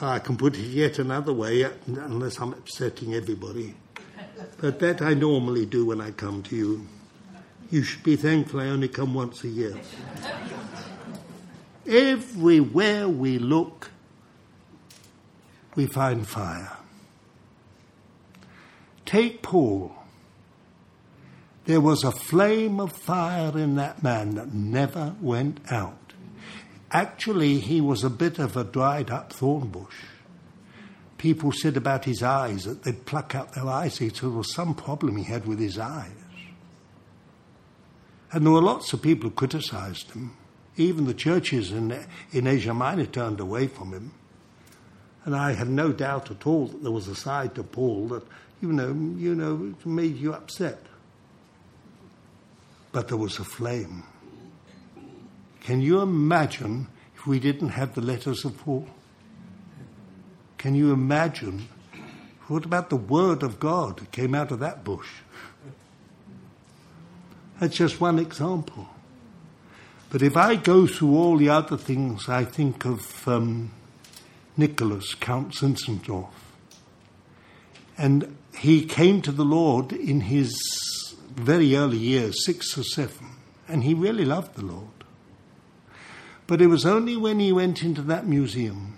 Well, I can put it yet another way, unless I'm upsetting everybody. But that I normally do when I come to you. You should be thankful I only come once a year. Everywhere we look, we find fire. Take Paul. There was a flame of fire in that man that never went out. Actually, he was a bit of a dried up thorn bush. People said about his eyes that they'd pluck out their eyes. He there was some problem he had with his eyes. And there were lots of people who criticized him. Even the churches in, in Asia Minor turned away from him. And I had no doubt at all that there was a side to Paul that, you know, you know, made you upset. But there was a flame. Can you imagine if we didn't have the letters of Paul? Can you imagine? What about the word of God that came out of that bush? That's just one example. But if I go through all the other things, I think of um, Nicholas, Count Zinzendorf. And he came to the Lord in his very early years, six or seven, and he really loved the Lord. But it was only when he went into that museum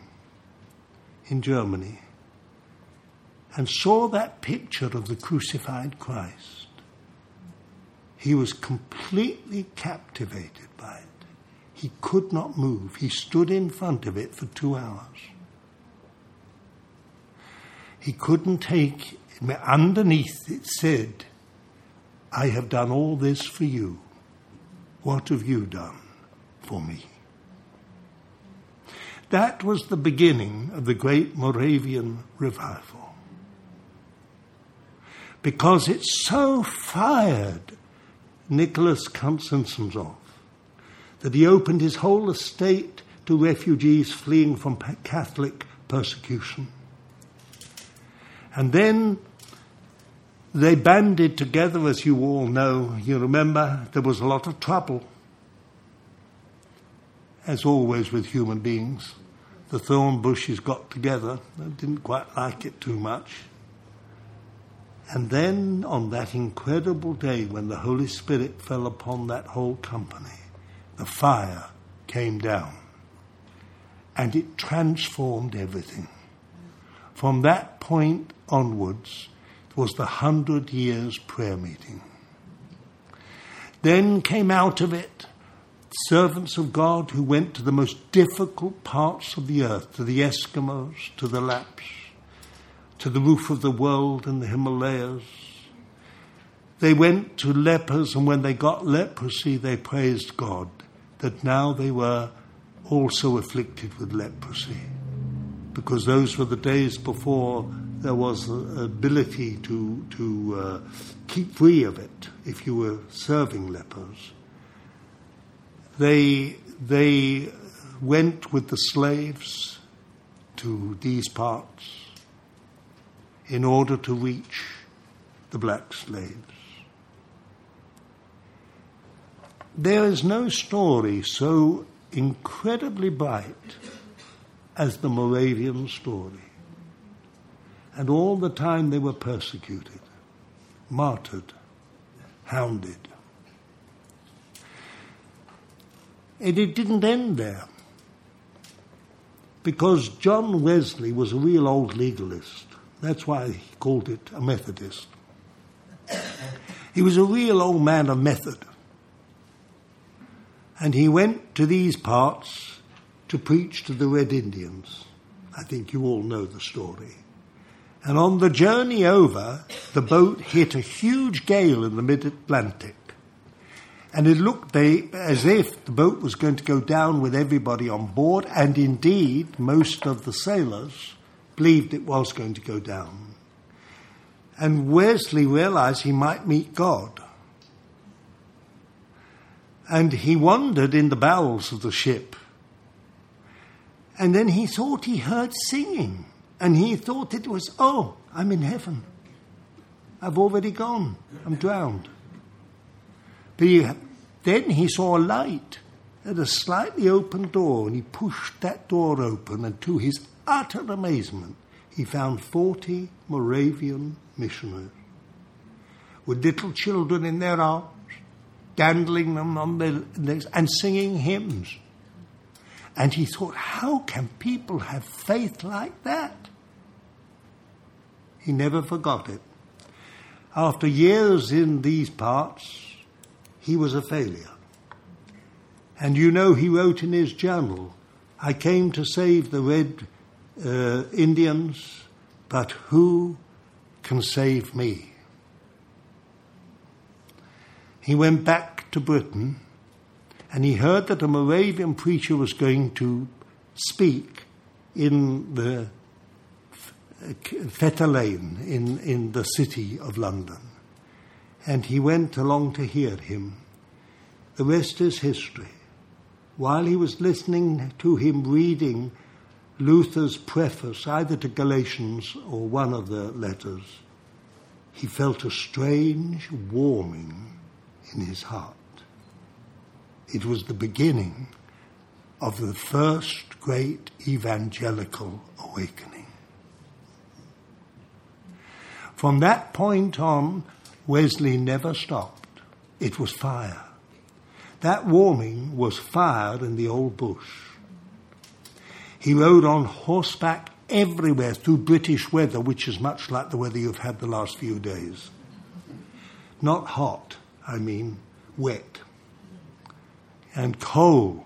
in Germany and saw that picture of the crucified Christ, he was completely captivated by it. He could not move. He stood in front of it for two hours. He couldn't take, underneath it said, I have done all this for you. What have you done for me? That was the beginning of the great Moravian revival. Because it so fired Nicholas Zinzendorf that he opened his whole estate to refugees fleeing from Catholic persecution. And then they banded together, as you all know. You remember there was a lot of trouble. As always with human beings, the thorn bushes got together. They didn't quite like it too much. And then on that incredible day when the Holy Spirit fell upon that whole company, the fire came down and it transformed everything. From that point onwards was the hundred years prayer meeting. Then came out of it servants of God who went to the most difficult parts of the earth, to the Eskimos, to the Lapps, to the roof of the world in the Himalayas. They went to lepers, and when they got leprosy, they praised God that now they were also afflicted with leprosy because those were the days before there was the ability to, to uh, keep free of it if you were serving lepers. They, they went with the slaves to these parts in order to reach the black slaves. There is no story so incredibly bright as the Moravian story. And all the time they were persecuted, martyred, hounded. And it didn't end there. Because John Wesley was a real old legalist. That's why he called it a Methodist. He was a real old man of method. And he went to these parts to preach to the Red Indians. I think you all know the story. And on the journey over, the boat hit a huge gale in the mid Atlantic. And it looked as if the boat was going to go down with everybody on board, and indeed, most of the sailors believed it was going to go down. And Wesley realized he might meet God. And he wandered in the bowels of the ship and then he thought he heard singing. And he thought it was, oh, I'm in heaven. I've already gone. I'm drowned. But he, then he saw a light at a slightly open door, and he pushed that door open, and to his utter amazement, he found 40 Moravian missionaries with little children in their arms, dandling them on their legs, and singing hymns. And he thought, how can people have faith like that? He never forgot it. After years in these parts, he was a failure. And you know, he wrote in his journal, I came to save the Red uh, Indians, but who can save me? He went back to Britain and he heard that a Moravian preacher was going to speak in the Fetter Lane in, in the city of London. And he went along to hear him. The rest is history. While he was listening to him reading Luther's preface, either to Galatians or one of the letters, he felt a strange warming in his heart. It was the beginning of the first great evangelical awakening. From that point on, Wesley never stopped. It was fire. That warming was fire in the old bush. He rode on horseback everywhere through British weather, which is much like the weather you've had the last few days. Not hot, I mean wet and cold.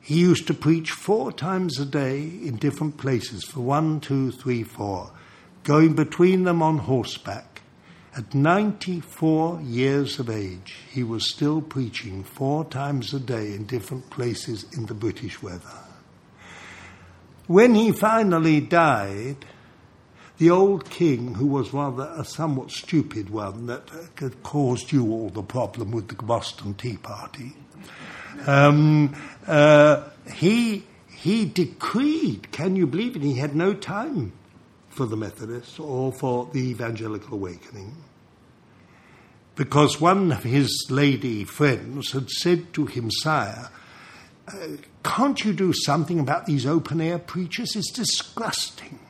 He used to preach four times a day in different places for one, two, three, four, going between them on horseback. At 94 years of age, he was still preaching four times a day in different places in the British weather. When he finally died, the old king, who was rather a somewhat stupid one that had caused you all the problem with the Boston Tea Party, um, uh, he, he decreed, can you believe it? He had no time for the Methodists or for the Evangelical Awakening. Because one of his lady friends had said to him, Sire, uh, can't you do something about these open air preachers? It's disgusting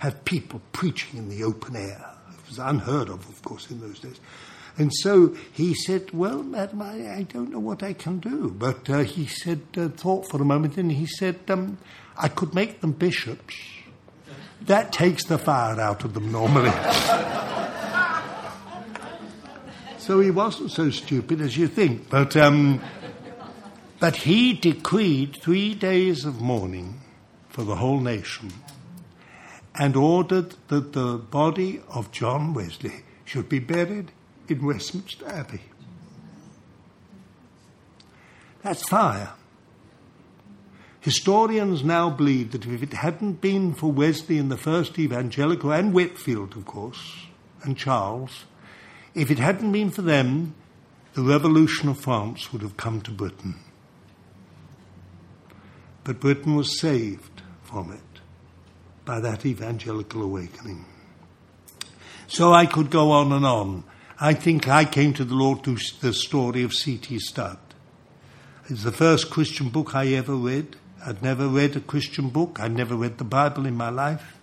have people preaching in the open air. It was unheard of, of course, in those days. And so he said, Well, madam, I, I don't know what I can do. But uh, he said, uh, thought for a moment, and he said, um, I could make them bishops. That takes the fire out of them normally. so he wasn't so stupid as you think. But, um, but he decreed three days of mourning for the whole nation and ordered that the body of John Wesley should be buried in Westminster Abbey. That's fire. Historians now believe that if it hadn't been for Wesley and the first evangelical, and Whitefield, of course, and Charles, if it hadn't been for them, the revolution of France would have come to Britain. But Britain was saved from it by that evangelical awakening. So I could go on and on. I think I came to the Lord through the story of C.T. Studd. It's the first Christian book I ever read. I'd never read a Christian book. I'd never read the Bible in my life.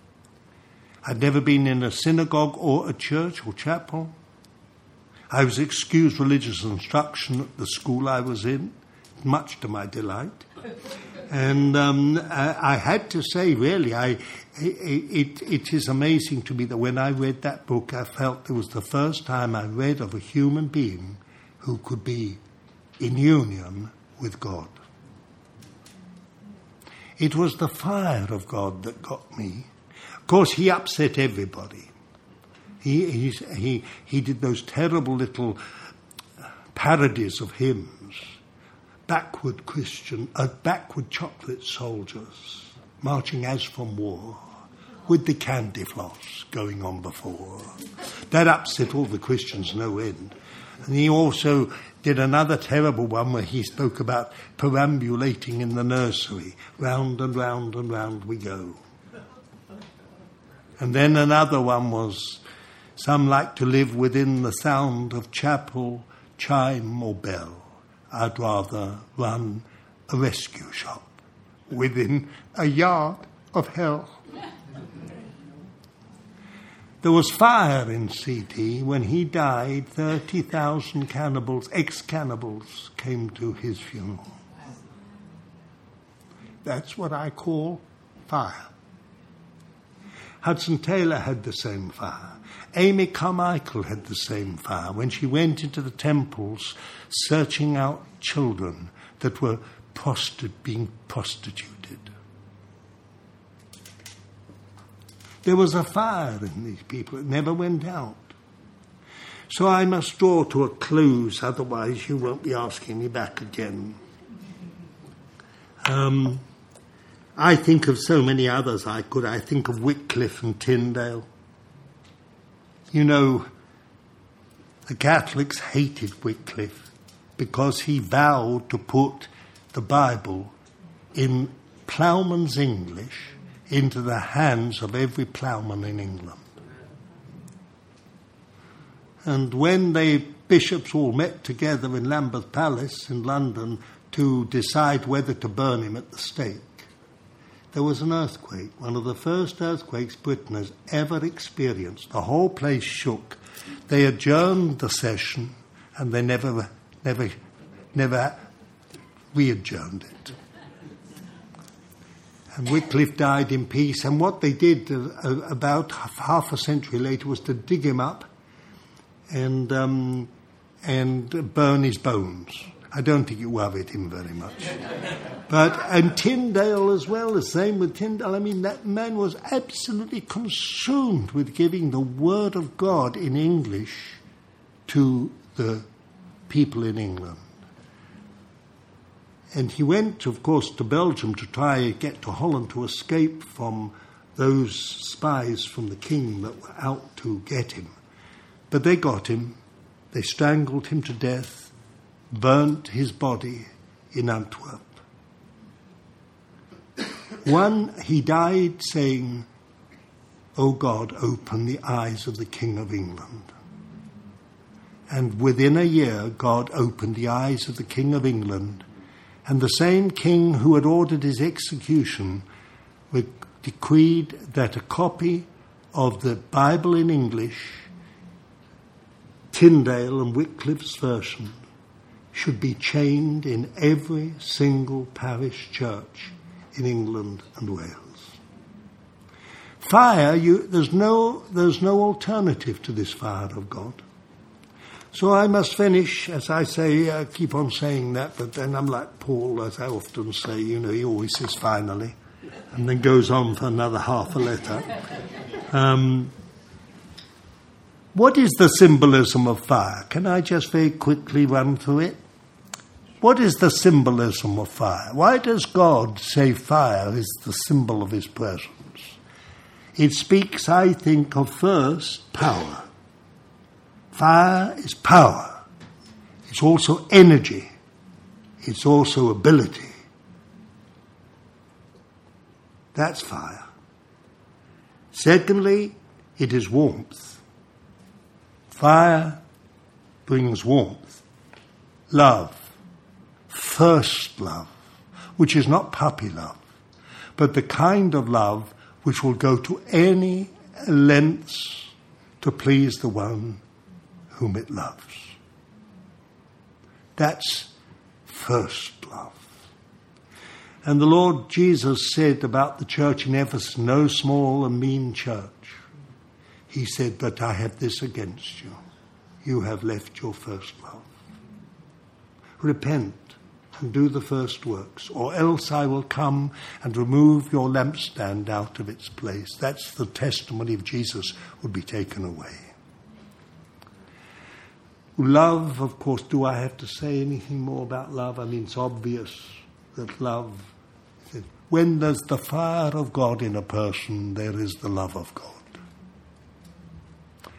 I'd never been in a synagogue or a church or chapel. I was excused religious instruction at the school I was in, much to my delight. And um, I, I, had to say, really, I, it, it is amazing to me that when I read that book, I felt it was the first time I read of a human being who could be in union with God. It was the fire of God that got me. Of course, he upset everybody. He, he, he did those terrible little parodies of hymns backward Christian, uh, backward chocolate soldiers marching as from war with the candy floss going on before. That upset all the Christians no end. And he also did another terrible one where he spoke about perambulating in the nursery. Round and round and round we go. And then another one was some like to live within the sound of chapel, chime, or bell. I'd rather run a rescue shop within a yard of hell. There was fire in CT. When he died, 30,000 cannibals, ex cannibals, came to his funeral. That's what I call fire. Hudson Taylor had the same fire. Amy Carmichael had the same fire when she went into the temples searching out children that were prostit- being prostituted. There was a fire in these people, it never went out. So I must draw to a close, otherwise, you won't be asking me back again. Um, I think of so many others I could. I think of Wycliffe and Tyndale. You know, the Catholics hated Wycliffe because he vowed to put the Bible in ploughman's English into the hands of every ploughman in England. And when the bishops all met together in Lambeth Palace in London to decide whether to burn him at the stake. There was an earthquake, one of the first earthquakes Britain has ever experienced. The whole place shook. They adjourned the session and they never, never, never re adjourned it. And Wycliffe died in peace. And what they did uh, uh, about half a century later was to dig him up and, um, and burn his bones. I don't think it worried him very much. But, and Tyndale as well, the same with Tyndale. I mean, that man was absolutely consumed with giving the word of God in English to the people in England. And he went, of course, to Belgium to try get to Holland to escape from those spies from the king that were out to get him. But they got him, they strangled him to death, burnt his body in Antwerp. One, he died saying, O God, open the eyes of the King of England. And within a year, God opened the eyes of the King of England and the same king who had ordered his execution decreed that a copy of the Bible in English, Tyndale and Wycliffe's version, should be chained in every single parish church in England and Wales. Fire, you, there's, no, there's no alternative to this fire of God. So I must finish, as I say, I keep on saying that, but then I'm like Paul, as I often say, you know, he always says finally, and then goes on for another half a letter. Um, what is the symbolism of fire? Can I just very quickly run through it? What is the symbolism of fire? Why does God say fire is the symbol of his presence? It speaks, I think, of first power. Fire is power. It's also energy. It's also ability. That's fire. Secondly, it is warmth. Fire brings warmth, love, first love, which is not puppy love, but the kind of love which will go to any lengths to please the one whom it loves. That's first love. And the Lord Jesus said about the church in Ephesus, no small and mean church. He said, But I have this against you. You have left your first love. Repent and do the first works, or else I will come and remove your lampstand out of its place. That's the testimony of Jesus would be taken away. Love, of course, do I have to say anything more about love? I mean, it's obvious that love, when there's the fire of God in a person, there is the love of God.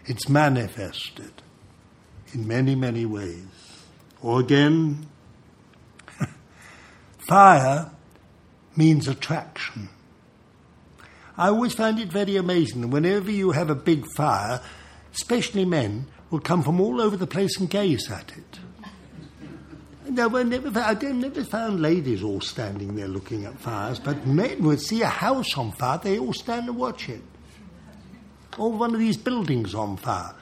It's manifested in many, many ways. Or again, fire means attraction. I always find it very amazing. That whenever you have a big fire, especially men, will come from all over the place and gaze at it. I never, I never found ladies all standing there looking at fires, but men would see a house on fire, they all stand and watch it. Or one of these buildings on fire.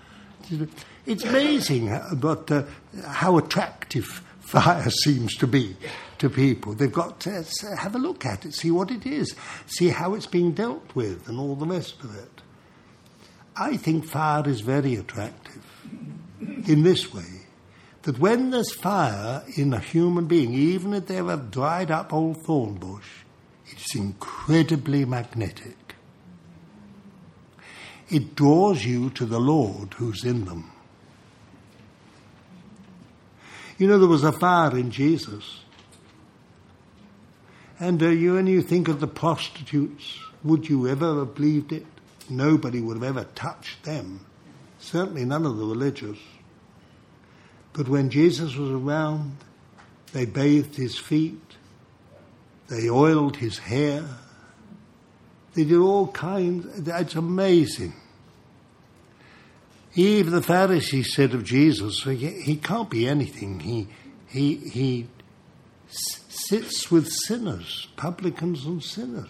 It's amazing but, uh, how attractive fire seems to be to people. They've got to have a look at it, see what it is, see how it's being dealt with, and all the rest of it. I think fire is very attractive in this way that when there's fire in a human being, even if they're a dried up old thorn bush, it's incredibly magnetic. It draws you to the Lord who's in them. You know, there was a fire in Jesus. And uh, you, when you think of the prostitutes, would you ever have believed it? Nobody would have ever touched them. Certainly none of the religious. But when Jesus was around, they bathed his feet, they oiled his hair, they did all kinds. It's amazing. Even the Pharisees said of Jesus, he can't be anything. He, he, he sits with sinners, publicans and sinners.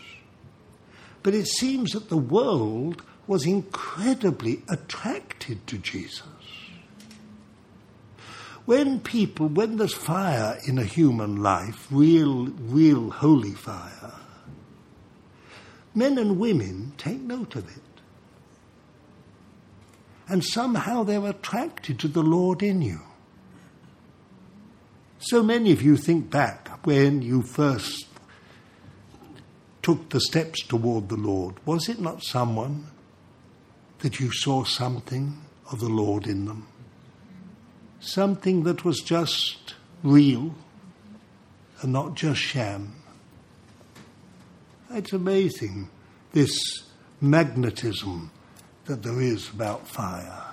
But it seems that the world was incredibly attracted to Jesus. When people, when there's fire in a human life, real, real holy fire, men and women take note of it. And somehow they're attracted to the Lord in you. So many of you think back when you first took the steps toward the Lord. Was it not someone that you saw something of the Lord in them? Something that was just real and not just sham. It's amazing, this magnetism that there is about fire.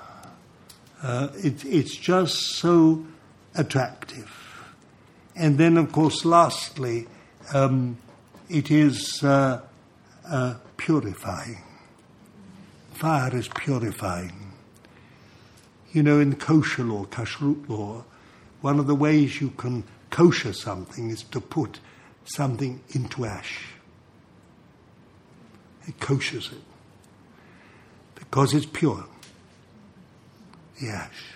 Uh, it, it's just so attractive. And then, of course, lastly, um, it is uh, uh, purifying. Fire is purifying. You know, in kosher law, kashrut law, one of the ways you can kosher something is to put something into ash. It koshers it because it's pure. The ash.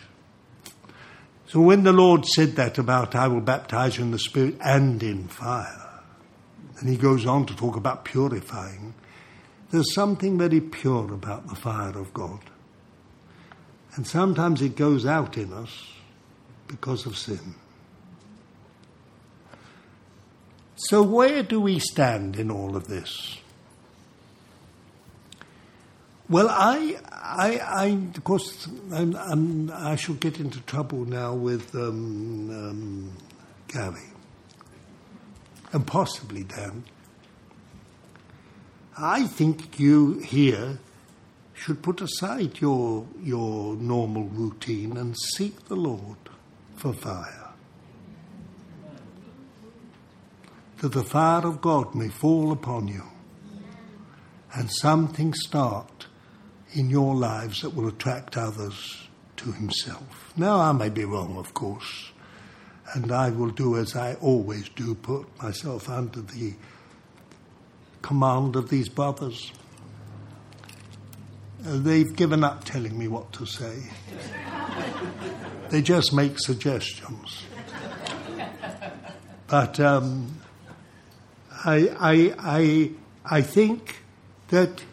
So when the Lord said that about, I will baptize you in the Spirit and in fire, and he goes on to talk about purifying, there's something very pure about the fire of God. And sometimes it goes out in us because of sin. So, where do we stand in all of this? Well, I, I, I of course, I'm, I'm, i shall get into trouble now with um, um, Gary, and possibly Dan. I think you here should put aside your your normal routine and seek the Lord for fire. That the fire of God may fall upon you and something start in your lives that will attract others to Himself. Now, I may be wrong, of course, and I will do as I always do put myself under the command of these brothers. Uh, they've given up telling me what to say. they just make suggestions. But um, I, I, I, I think that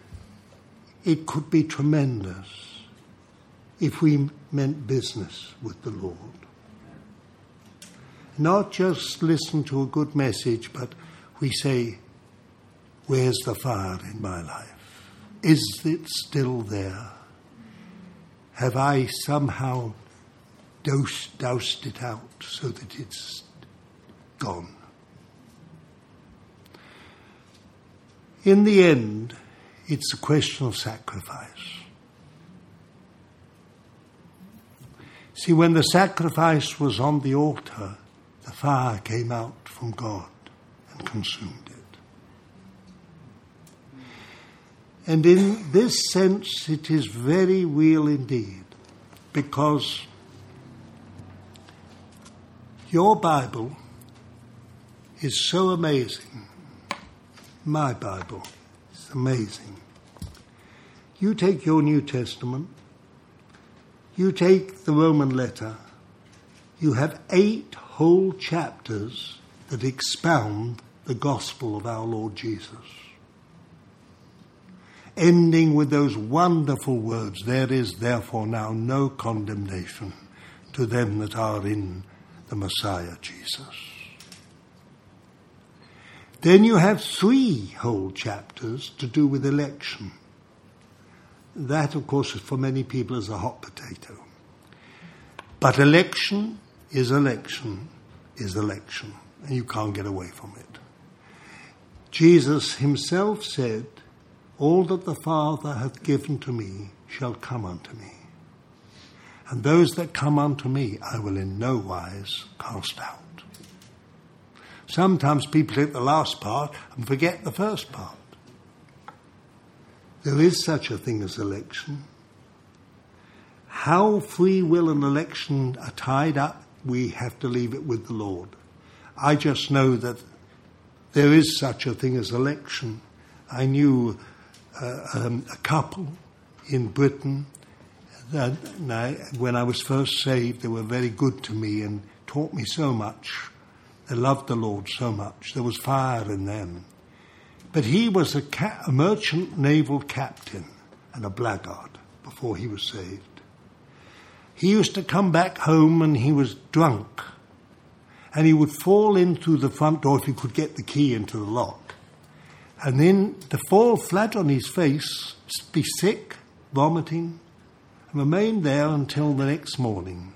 it could be tremendous if we meant business with the Lord. Not just listen to a good message, but we say, Where's the fire in my life? Is it still there? Have I somehow doused, doused it out so that it's gone? In the end, it's a question of sacrifice. See, when the sacrifice was on the altar, the fire came out from God and consumed it. And in this sense, it is very real indeed, because your Bible is so amazing. My Bible is amazing. You take your New Testament, you take the Roman letter, you have eight whole chapters that expound the gospel of our Lord Jesus. Ending with those wonderful words, there is therefore now no condemnation to them that are in the Messiah Jesus. Then you have three whole chapters to do with election. That, of course, for many people is a hot potato. But election is election is election, and you can't get away from it. Jesus himself said, All that the Father hath given to me shall come unto me. And those that come unto me I will in no wise cast out. Sometimes people take the last part and forget the first part. There is such a thing as election. how free will and election are tied up, we have to leave it with the Lord. I just know that there is such a thing as election. I knew uh, um, a couple in Britain that I, when I was first saved, they were very good to me and taught me so much. They loved the Lord so much. There was fire in them. But he was a, ca- a merchant naval captain and a blackguard before he was saved. He used to come back home and he was drunk. And he would fall in through the front door if he could get the key into the lock. And then to fall flat on his face, be sick, vomiting, and remain there until the next morning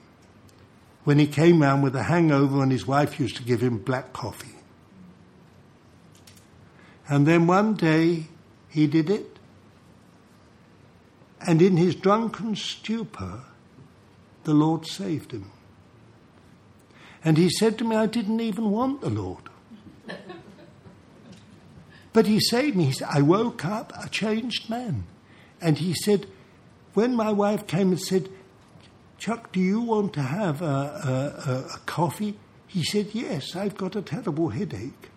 when he came round with a hangover and his wife used to give him black coffee. And then one day he did it. And in his drunken stupor, the Lord saved him. And he said to me, I didn't even want the Lord. but he saved me. He said, I woke up a changed man. And he said, when my wife came and said, Chuck, do you want to have a, a, a coffee? He said, Yes, I've got a terrible headache.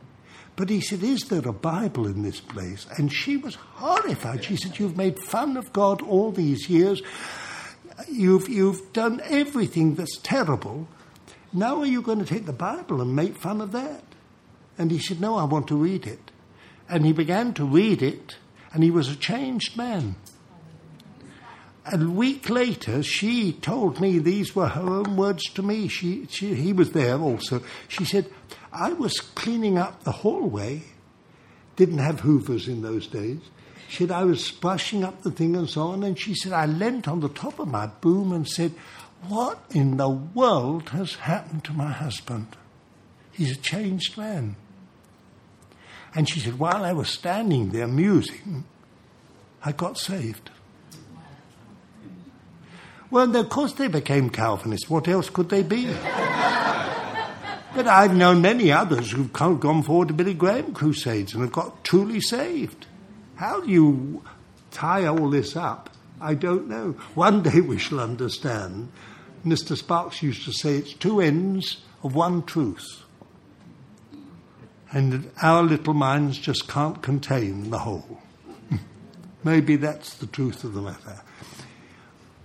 But he said, Is there a Bible in this place? And she was horrified. She said, You've made fun of God all these years. You've, you've done everything that's terrible. Now are you going to take the Bible and make fun of that? And he said, No, I want to read it. And he began to read it, and he was a changed man. A week later, she told me these were her own words to me. She, she, he was there also. She said, I was cleaning up the hallway, didn't have hoovers in those days. She said, I was brushing up the thing and so on. And she said, I leant on the top of my boom and said, What in the world has happened to my husband? He's a changed man. And she said, While I was standing there musing, I got saved. Well, of course they became Calvinists. What else could they be? But I've known many others who've gone forward to Billy Graham crusades and have got truly saved. How do you tie all this up? I don't know. One day we shall understand. Mr. Sparks used to say it's two ends of one truth. And our little minds just can't contain the whole. Maybe that's the truth of the matter.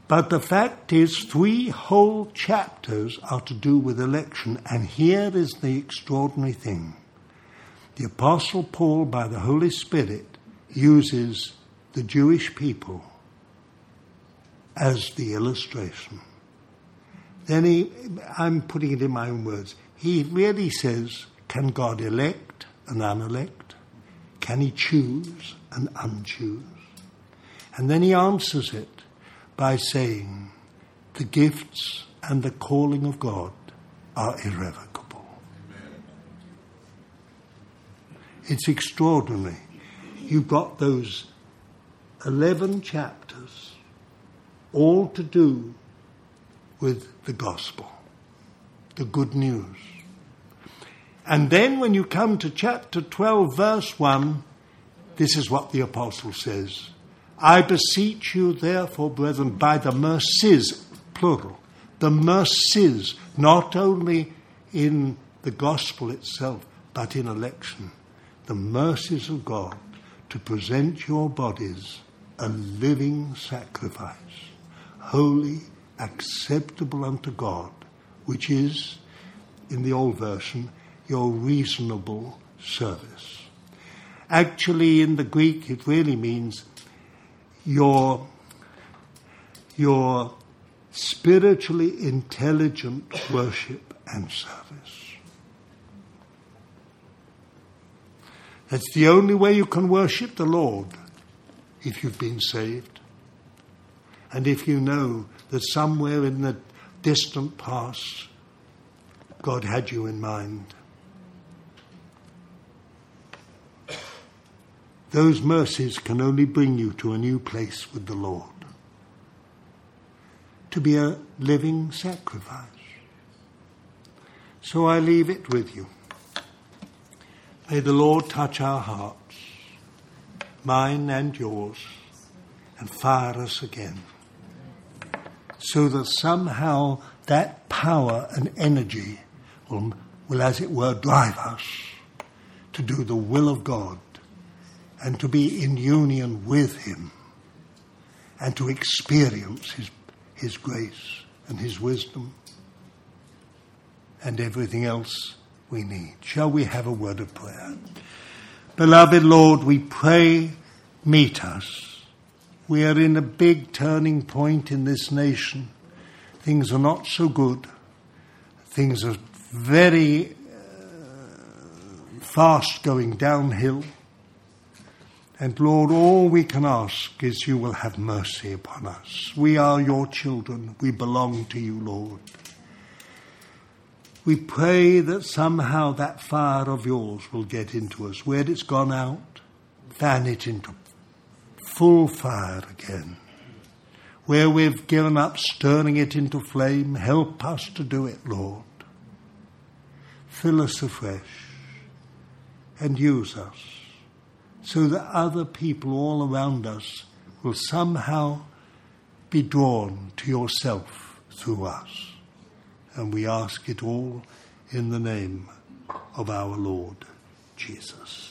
But the fact is, three whole chapters are to do with election, and here is the extraordinary thing. The Apostle Paul, by the Holy Spirit, uses the Jewish people as the illustration. Then he, I'm putting it in my own words, he really says, can God elect and unelect? Can he choose and unchoose? And then he answers it by saying the gifts and the calling of God are irrevocable. It's extraordinary. You've got those 11 chapters, all to do with the gospel, the good news. And then when you come to chapter 12, verse 1, this is what the apostle says I beseech you, therefore, brethren, by the mercies, plural, the mercies, not only in the gospel itself, but in election, the mercies of God to present your bodies a living sacrifice, holy, acceptable unto God, which is, in the old version, your reasonable service. Actually, in the Greek, it really means your, your spiritually intelligent worship and service. That's the only way you can worship the Lord if you've been saved. And if you know that somewhere in the distant past, God had you in mind. Those mercies can only bring you to a new place with the Lord. To be a living sacrifice. So I leave it with you. May the Lord touch our hearts, mine and yours, and fire us again. so that somehow that power and energy will, will, as it were, drive us to do the will of God and to be in union with Him and to experience His, His grace and His wisdom and everything else we need. Shall we have a word of prayer? Beloved Lord, we pray, meet us. We are in a big turning point in this nation. Things are not so good. Things are very uh, fast going downhill. And Lord, all we can ask is you will have mercy upon us. We are your children. We belong to you, Lord. We pray that somehow that fire of yours will get into us. Where it's gone out, fan it into full fire again. Where we've given up stirring it into flame, help us to do it, Lord. Fill us afresh and use us so that other people all around us will somehow be drawn to yourself through us. And we ask it all in the name of our Lord Jesus.